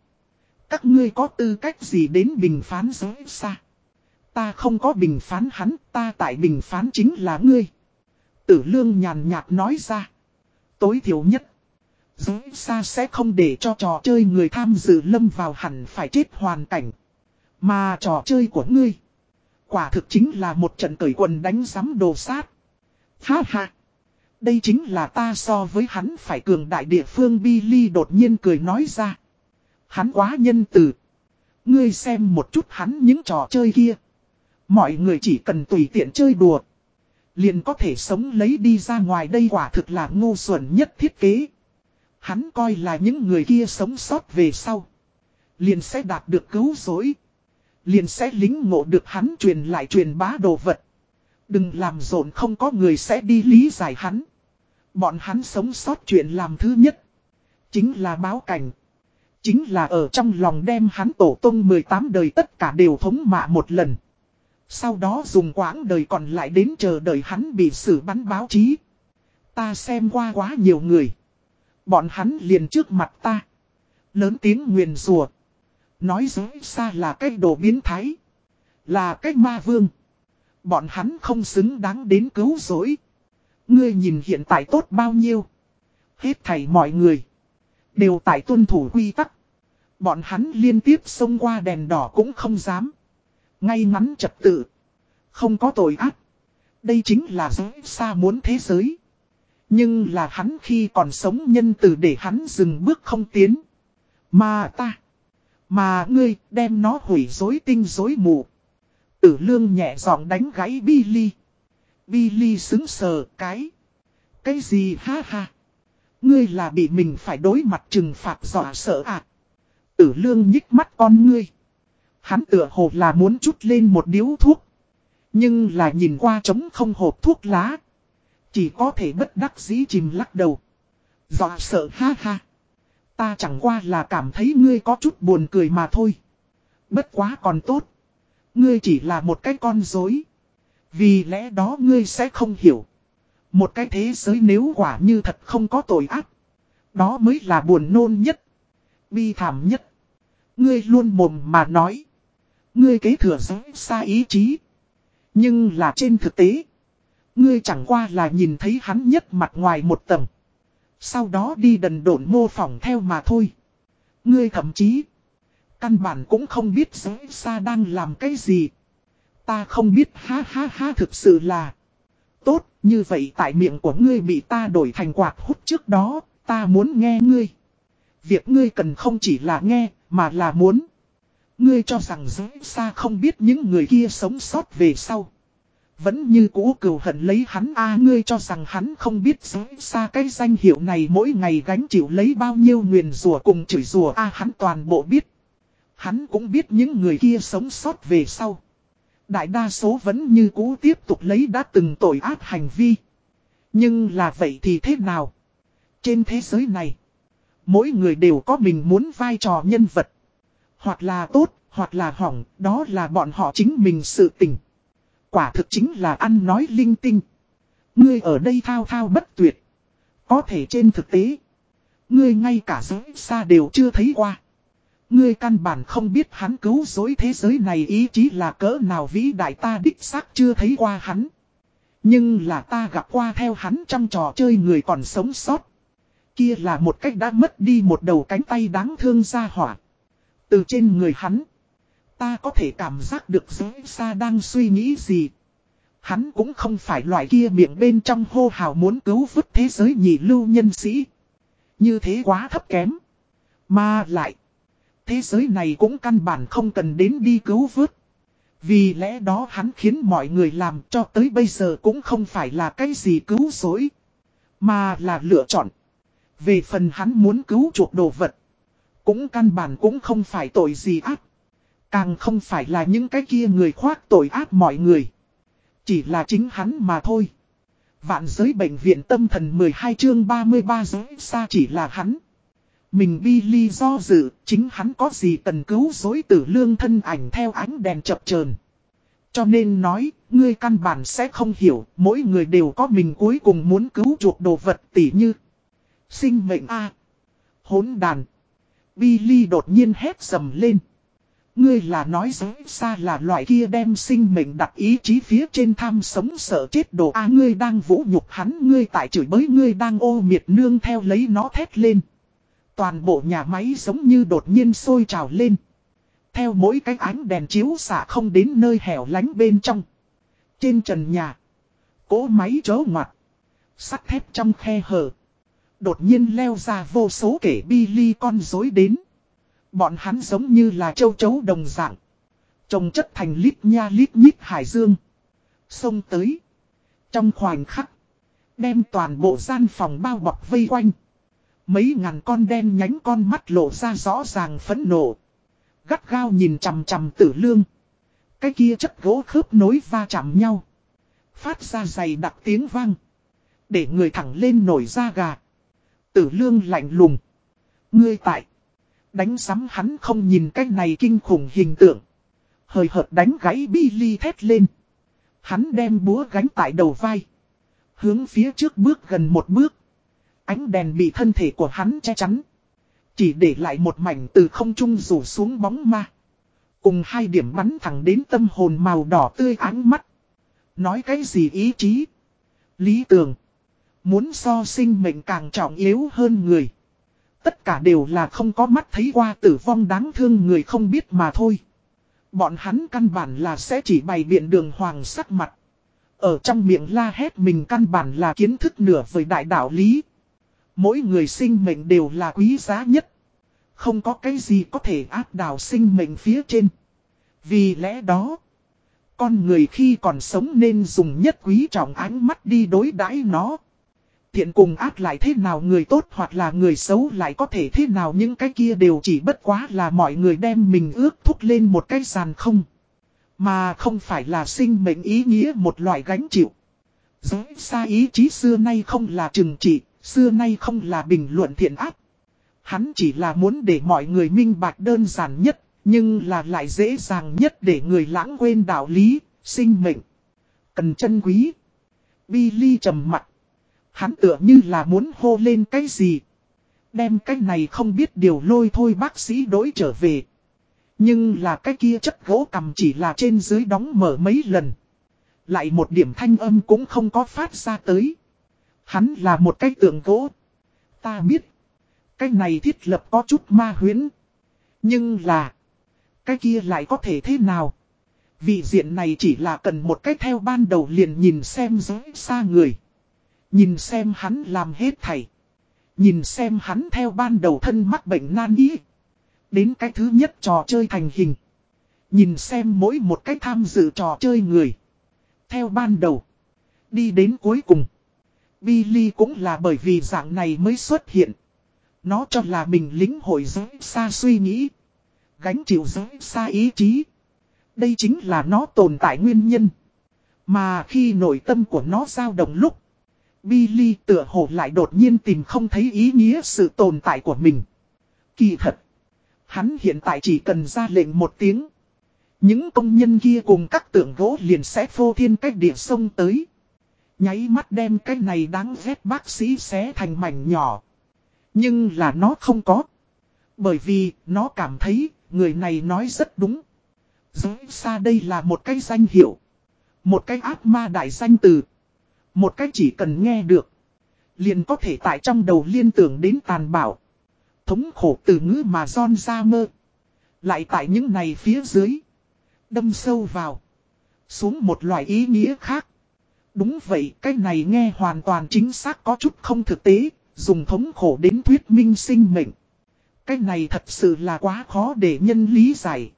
Các ngươi có tư cách gì đến bình phán giới xa. Ta không có bình phán hắn, ta tại bình phán chính là ngươi. Tử lương nhàn nhạt nói ra. Tối thiểu nhất. Giới xa sẽ không để cho trò chơi người tham dự lâm vào hẳn phải chết hoàn cảnh. Mà trò chơi của ngươi. Quả thực chính là một trận cởi quần đánh giám đồ sát. Ha ha. Đây chính là ta so với hắn phải cường đại địa phương, Billy đột nhiên cười nói ra. Hắn quá nhân từ. Ngươi xem một chút hắn những trò chơi kia. Mọi người chỉ cần tùy tiện chơi đùa. Liền có thể sống lấy đi ra ngoài đây quả thực là ngu xuẩn nhất thiết kế. Hắn coi là những người kia sống sót về sau. Liền sẽ đạt được cứu rỗi. Liền sẽ lính ngộ được hắn truyền lại truyền bá đồ vật. Đừng làm rộn không có người sẽ đi lý giải hắn. Bọn hắn sống sót chuyện làm thứ nhất. Chính là báo cảnh. Chính là ở trong lòng đem hắn tổ tông 18 đời tất cả đều thống mạ một lần. Sau đó dùng quãng đời còn lại đến chờ đợi hắn bị xử bắn báo chí. Ta xem qua quá nhiều người. Bọn hắn liền trước mặt ta. Lớn tiếng nguyền rùa. Nói dối xa là cái đồ biến thái. Là cái ma vương. Bọn hắn không xứng đáng đến cứu rỗi. Ngươi nhìn hiện tại tốt bao nhiêu. Hết thảy mọi người. Đều tại tuân thủ quy tắc. Bọn hắn liên tiếp xông qua đèn đỏ cũng không dám. Ngay ngắn trật tự. Không có tội ác. Đây chính là giới xa muốn thế giới. Nhưng là hắn khi còn sống nhân từ để hắn dừng bước không tiến. Mà ta. Mà ngươi đem nó hủy dối tinh dối mù. Tử lương nhẹ giọng đánh gãy Billy. Billy xứng sờ cái. Cái gì ha ha. Ngươi là bị mình phải đối mặt trừng phạt dọa sợ. À. Tử lương nhích mắt con ngươi. Hắn tựa hồ là muốn chút lên một điếu thuốc. Nhưng là nhìn qua trống không hộp thuốc lá. Chỉ có thể bất đắc dĩ chìm lắc đầu. Dọa sợ, ha ha. Ta chẳng qua là cảm thấy ngươi có chút buồn cười mà thôi. Bất quá còn tốt. Ngươi chỉ là một cái con dối. Vì lẽ đó ngươi sẽ không hiểu. Một cái thế giới nếu quả như thật không có tội ác. Đó mới là buồn nôn nhất. Bi thảm nhất. Ngươi luôn mồm mà nói. Ngươi kế thừa giới xa ý chí. Nhưng là trên thực tế. Ngươi chẳng qua là nhìn thấy hắn nhất mặt ngoài một tầng. Sau đó đi đần độn mô phỏng theo mà thôi. Ngươi thậm chí. Căn bản cũng không biết giới xa đang làm cái gì. Ta không biết ha ha ha thực sự là. Tốt, như vậy tại miệng của ngươi bị ta đổi thành quạt hút trước đó, ta muốn nghe ngươi. Việc ngươi cần không chỉ là nghe, mà là muốn. Ngươi cho rằng giới xa không biết những người kia sống sót về sau. Vẫn như cũ cừu hận lấy hắn a ngươi cho rằng hắn không biết giới xa cái danh hiệu này mỗi ngày gánh chịu lấy bao nhiêu nguyền rùa cùng chửi rùa a hắn toàn bộ biết. Hắn cũng biết những người kia sống sót về sau. Đại đa số vẫn như cũ tiếp tục lấy đã từng tội ác hành vi. Nhưng là vậy thì thế nào? Trên thế giới này, mỗi người đều có mình muốn vai trò nhân vật. Hoặc là tốt, hoặc là hỏng, đó là bọn họ chính mình sự tình. Quả thực chính là ăn nói linh tinh. Ngươi ở đây thao thao bất tuyệt. Có thể trên thực tế, ngươi ngay cả giới xa đều chưa thấy qua. Ngươi căn bản không biết hắn cứu dối thế giới này ý chí là cỡ nào vĩ đại ta đích xác chưa thấy qua hắn. Nhưng là ta gặp qua theo hắn trong trò chơi người còn sống sót. Kia là một cách đã mất đi một đầu cánh tay đáng thương ra hỏa. Từ trên người hắn, ta có thể cảm giác được giới xa đang suy nghĩ gì. Hắn cũng không phải loại kia miệng bên trong hô hào muốn cứu vứt thế giới nhị lưu nhân sĩ. Như thế quá thấp kém. Mà lại, thế giới này cũng căn bản không cần đến đi cứu vớt. Vì lẽ đó hắn khiến mọi người làm cho tới bây giờ cũng không phải là cái gì cứu dối. Mà là lựa chọn. Về phần hắn muốn cứu chuộc đồ vật. Cũng căn bản cũng không phải tội gì ác. Càng không phải là những cái kia người khoác tội ác mọi người. Chỉ là chính hắn mà thôi. Vạn giới bệnh viện tâm thần 12 chương 33 giới xa chỉ là hắn. Mình Billy do dự, chính hắn có gì cần cứu dối tử lương thân ảnh theo ánh đèn chập chờn Cho nên nói, ngươi căn bản sẽ không hiểu, mỗi người đều có mình cuối cùng muốn cứu chuộc đồ vật tỉ như. Sinh mệnh A. Hốn đàn. Billy đột nhiên hét sầm lên. Ngươi là nói dối, xa là loại kia đem sinh mệnh đặt ý chí phía trên tham sống sợ chết đồ A ngươi đang vũ nhục hắn ngươi tại chửi bới ngươi đang ô miệt nương theo lấy nó thét lên. Toàn bộ nhà máy giống như đột nhiên sôi trào lên. Theo mỗi cái ánh đèn chiếu xạ không đến nơi hẻo lánh bên trong. Trên trần nhà. Cỗ máy chớ ngoặt. Sắt thép trong khe hở. Đột nhiên leo ra vô số kể bi ly con dối đến. Bọn hắn giống như là châu chấu đồng dạng. Trồng chất thành lít nha lít nhít hải dương. Xông tới. Trong khoảnh khắc. Đem toàn bộ gian phòng bao bọc vây quanh. Mấy ngàn con đen nhánh con mắt lộ ra rõ ràng phẫn nộ. Gắt gao nhìn chằm chằm tử lương. Cái kia chất gỗ khớp nối va chạm nhau. Phát ra dày đặc tiếng vang. Để người thẳng lên nổi da gà. Tử lương lạnh lùng. Ngươi tại. Đánh sắm hắn không nhìn cái này kinh khủng hình tượng. Hời hợt đánh gáy Billy thét lên. Hắn đem búa gánh tại đầu vai. Hướng phía trước bước gần một bước. Ánh đèn bị thân thể của hắn che chắn. Chỉ để lại một mảnh từ không trung rủ xuống bóng ma. Cùng hai điểm bắn thẳng đến tâm hồn màu đỏ tươi ánh mắt. Nói cái gì ý chí? Lý tưởng. Muốn so sinh mệnh càng trọng yếu hơn người. Tất cả đều là không có mắt thấy qua tử vong đáng thương người không biết mà thôi. Bọn hắn căn bản là sẽ chỉ bày biện đường hoàng sắc mặt. Ở trong miệng la hét mình căn bản là kiến thức nửa với đại đạo lý. Mỗi người sinh mệnh đều là quý giá nhất. Không có cái gì có thể áp đảo sinh mệnh phía trên. Vì lẽ đó, con người khi còn sống nên dùng nhất quý trọng ánh mắt đi đối đãi nó. Thiện cùng ác lại thế nào người tốt hoặc là người xấu lại có thể thế nào những cái kia đều chỉ bất quá là mọi người đem mình ước thúc lên một cái sàn không. Mà không phải là sinh mệnh ý nghĩa một loại gánh chịu. Giới xa ý chí xưa nay không là trừng trị, xưa nay không là bình luận thiện ác. Hắn chỉ là muốn để mọi người minh bạch đơn giản nhất, nhưng là lại dễ dàng nhất để người lãng quên đạo lý, sinh mệnh. Cần chân quý. Billy trầm mặt. Hắn tựa như là muốn hô lên cái gì. Đem cái này không biết điều lôi thôi bác sĩ đối trở về. Nhưng là cái kia chất gỗ cầm chỉ là trên dưới đóng mở mấy lần. Lại một điểm thanh âm cũng không có phát ra tới. Hắn là một cái tượng gỗ. Ta biết. Cái này thiết lập có chút ma huyễn. Nhưng là. Cái kia lại có thể thế nào? Vị diện này chỉ là cần một cách theo ban đầu liền nhìn xem giới xa người. Nhìn xem hắn làm hết thảy. Nhìn xem hắn theo ban đầu thân mắc bệnh nan ý, Đến cái thứ nhất trò chơi thành hình. Nhìn xem mỗi một cái tham dự trò chơi người. Theo ban đầu. Đi đến cuối cùng. Billy cũng là bởi vì dạng này mới xuất hiện. Nó cho là mình lính hội giới xa suy nghĩ. Gánh chịu giới xa ý chí. Đây chính là nó tồn tại nguyên nhân. Mà khi nội tâm của nó dao động lúc, Billy tựa hồ lại đột nhiên tìm không thấy ý nghĩa sự tồn tại của mình. Kỳ thật, hắn hiện tại chỉ cần ra lệnh một tiếng. Những công nhân kia cùng các tượng gỗ liền sẽ phô thiên cách địa sông tới. Nháy mắt đem cái này đáng ghét bác sĩ xé thành mảnh nhỏ. Nhưng là nó không có. Bởi vì nó cảm thấy người này nói rất đúng. Giới xa đây là một cái danh hiệu. Một cái ác ma đại danh từ. Một cách chỉ cần nghe được. Liền có thể tại trong đầu liên tưởng đến tàn bạo. Thống khổ từ ngữ mà John ra mơ. Lại tại những này phía dưới. Đâm sâu vào. Xuống một loại ý nghĩa khác. Đúng vậy, cái này nghe hoàn toàn chính xác có chút không thực tế, dùng thống khổ đến thuyết minh sinh mệnh. Cái này thật sự là quá khó để nhân lý giải.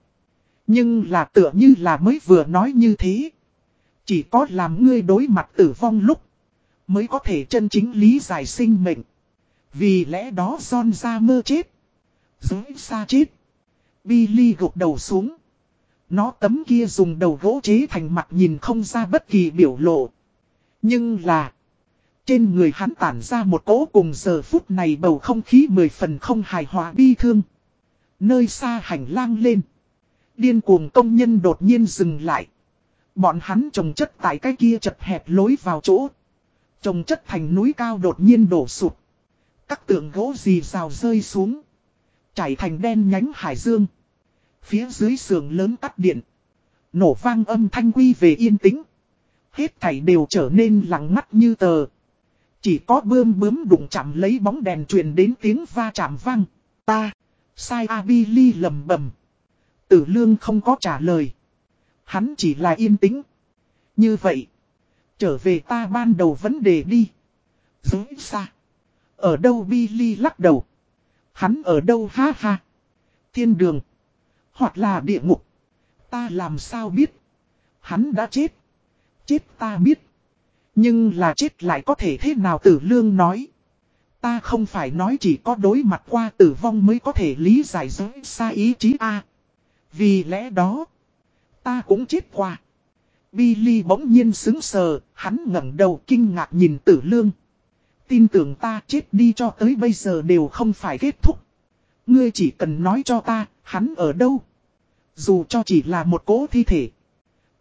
Nhưng là tựa như là mới vừa nói như thế. Chỉ có làm ngươi đối mặt tử vong lúc, mới có thể chân chính lý giải sinh mệnh. Vì lẽ đó John ra mơ chết. Dưới xa chết. Billy gục đầu xuống. Nó tấm kia dùng đầu gỗ chế thành mặt nhìn không ra bất kỳ biểu lộ. Nhưng là... Trên người hắn tản ra một cỗ cùng giờ phút này bầu không khí mười phần không hài hòa bi thương. Nơi xa hành lang lên. Điên cuồng công nhân đột nhiên dừng lại. Bọn hắn trồng chất tại cái kia chật hẹp lối vào chỗ. Trồng chất thành núi cao đột nhiên đổ sụp. Các tượng gỗ gì rào rơi xuống. Chảy thành đen nhánh hải dương. Phía dưới sườn lớn tắt điện. Nổ vang âm thanh quy về yên tĩnh. Hết thảy đều trở nên lặng ngắt như tờ. Chỉ có bơm bướm đụng chạm lấy bóng đèn truyền đến tiếng va chạm vang. Ta, sai Abili lầm bầm. Tử lương không có trả lời. Hắn chỉ là yên tĩnh. Như vậy, trở về ta ban đầu vấn đề đi. Dưới xa. Ở đâu Billy lắc đầu. Hắn ở đâu ha ha. Thiên đường. Hoặc là địa ngục. Ta làm sao biết. Hắn đã chết. Chết ta biết. Nhưng là chết lại có thể thế nào tử lương nói. Ta không phải nói chỉ có đối mặt qua tử vong mới có thể lý giải giới xa ý chí A. Vì lẽ đó, ta cũng chết qua. Billy bỗng nhiên xứng sờ, hắn ngẩng đầu kinh ngạc nhìn tử lương. Tin tưởng ta chết đi cho tới bây giờ đều không phải kết thúc. Ngươi chỉ cần nói cho ta, hắn ở đâu. Dù cho chỉ là một cố thi thể.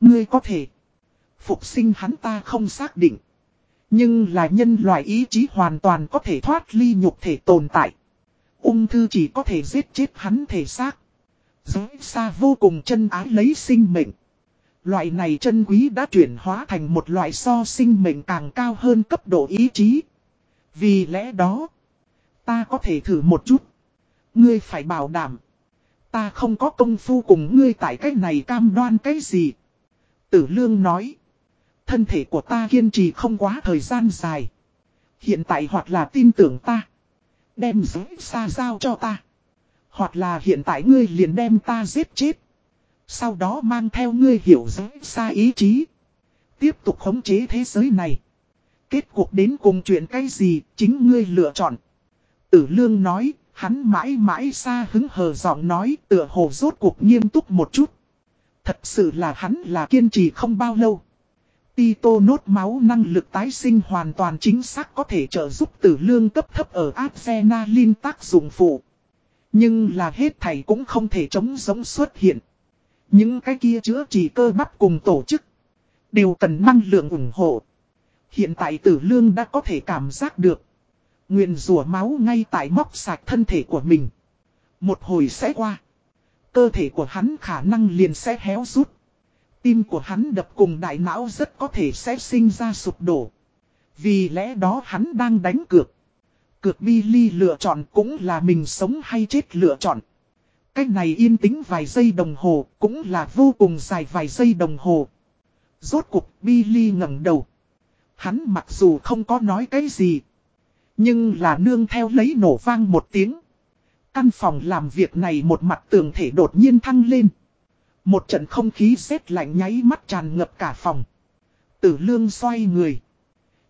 Ngươi có thể. Phục sinh hắn ta không xác định. Nhưng là nhân loại ý chí hoàn toàn có thể thoát ly nhục thể tồn tại. Ung thư chỉ có thể giết chết hắn thể xác. Giới xa vô cùng chân ái lấy sinh mệnh. Loại này chân quý đã chuyển hóa thành một loại so sinh mệnh càng cao hơn cấp độ ý chí. Vì lẽ đó, ta có thể thử một chút. Ngươi phải bảo đảm. Ta không có công phu cùng ngươi tại cách này cam đoan cái gì. Tử lương nói. Thân thể của ta kiên trì không quá thời gian dài. Hiện tại hoặc là tin tưởng ta. Đem giới xa giao cho ta. Hoặc là hiện tại ngươi liền đem ta giết chết. Sau đó mang theo ngươi hiểu rõ xa ý chí. Tiếp tục khống chế thế giới này. Kết cuộc đến cùng chuyện cái gì chính ngươi lựa chọn. Tử lương nói, hắn mãi mãi xa hứng hờ giọng nói tựa hồ rốt cuộc nghiêm túc một chút. Thật sự là hắn là kiên trì không bao lâu. Tito nốt máu năng lực tái sinh hoàn toàn chính xác có thể trợ giúp tử lương cấp thấp ở adrenaline tác dụng phụ. Nhưng là hết thầy cũng không thể chống giống xuất hiện. Những cái kia chữa trị cơ bắp cùng tổ chức. Đều cần năng lượng ủng hộ. Hiện tại tử lương đã có thể cảm giác được. Nguyện rùa máu ngay tại móc sạch thân thể của mình. Một hồi sẽ qua. Cơ thể của hắn khả năng liền sẽ héo rút. Tim của hắn đập cùng đại não rất có thể sẽ sinh ra sụp đổ. Vì lẽ đó hắn đang đánh cược. Cược Billy lựa chọn cũng là mình sống hay chết lựa chọn. Cách này yên tĩnh vài giây đồng hồ cũng là vô cùng dài vài giây đồng hồ. Rốt cuộc Billy ngẩng đầu. Hắn mặc dù không có nói cái gì. Nhưng là nương theo lấy nổ vang một tiếng. Căn phòng làm việc này một mặt tường thể đột nhiên thăng lên. Một trận không khí rét lạnh nháy mắt tràn ngập cả phòng. Tử lương xoay người.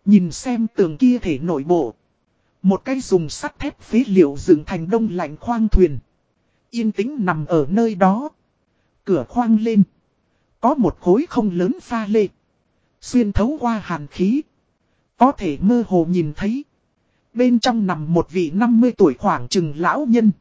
Nhìn xem tường kia thể nội bộ. Một cái dùng sắt thép phế liệu dựng thành đông lạnh khoang thuyền. Yên tĩnh nằm ở nơi đó. Cửa khoang lên. Có một khối không lớn pha lê. Xuyên thấu qua hàn khí. Có thể mơ hồ nhìn thấy. Bên trong nằm một vị 50 tuổi khoảng chừng lão nhân.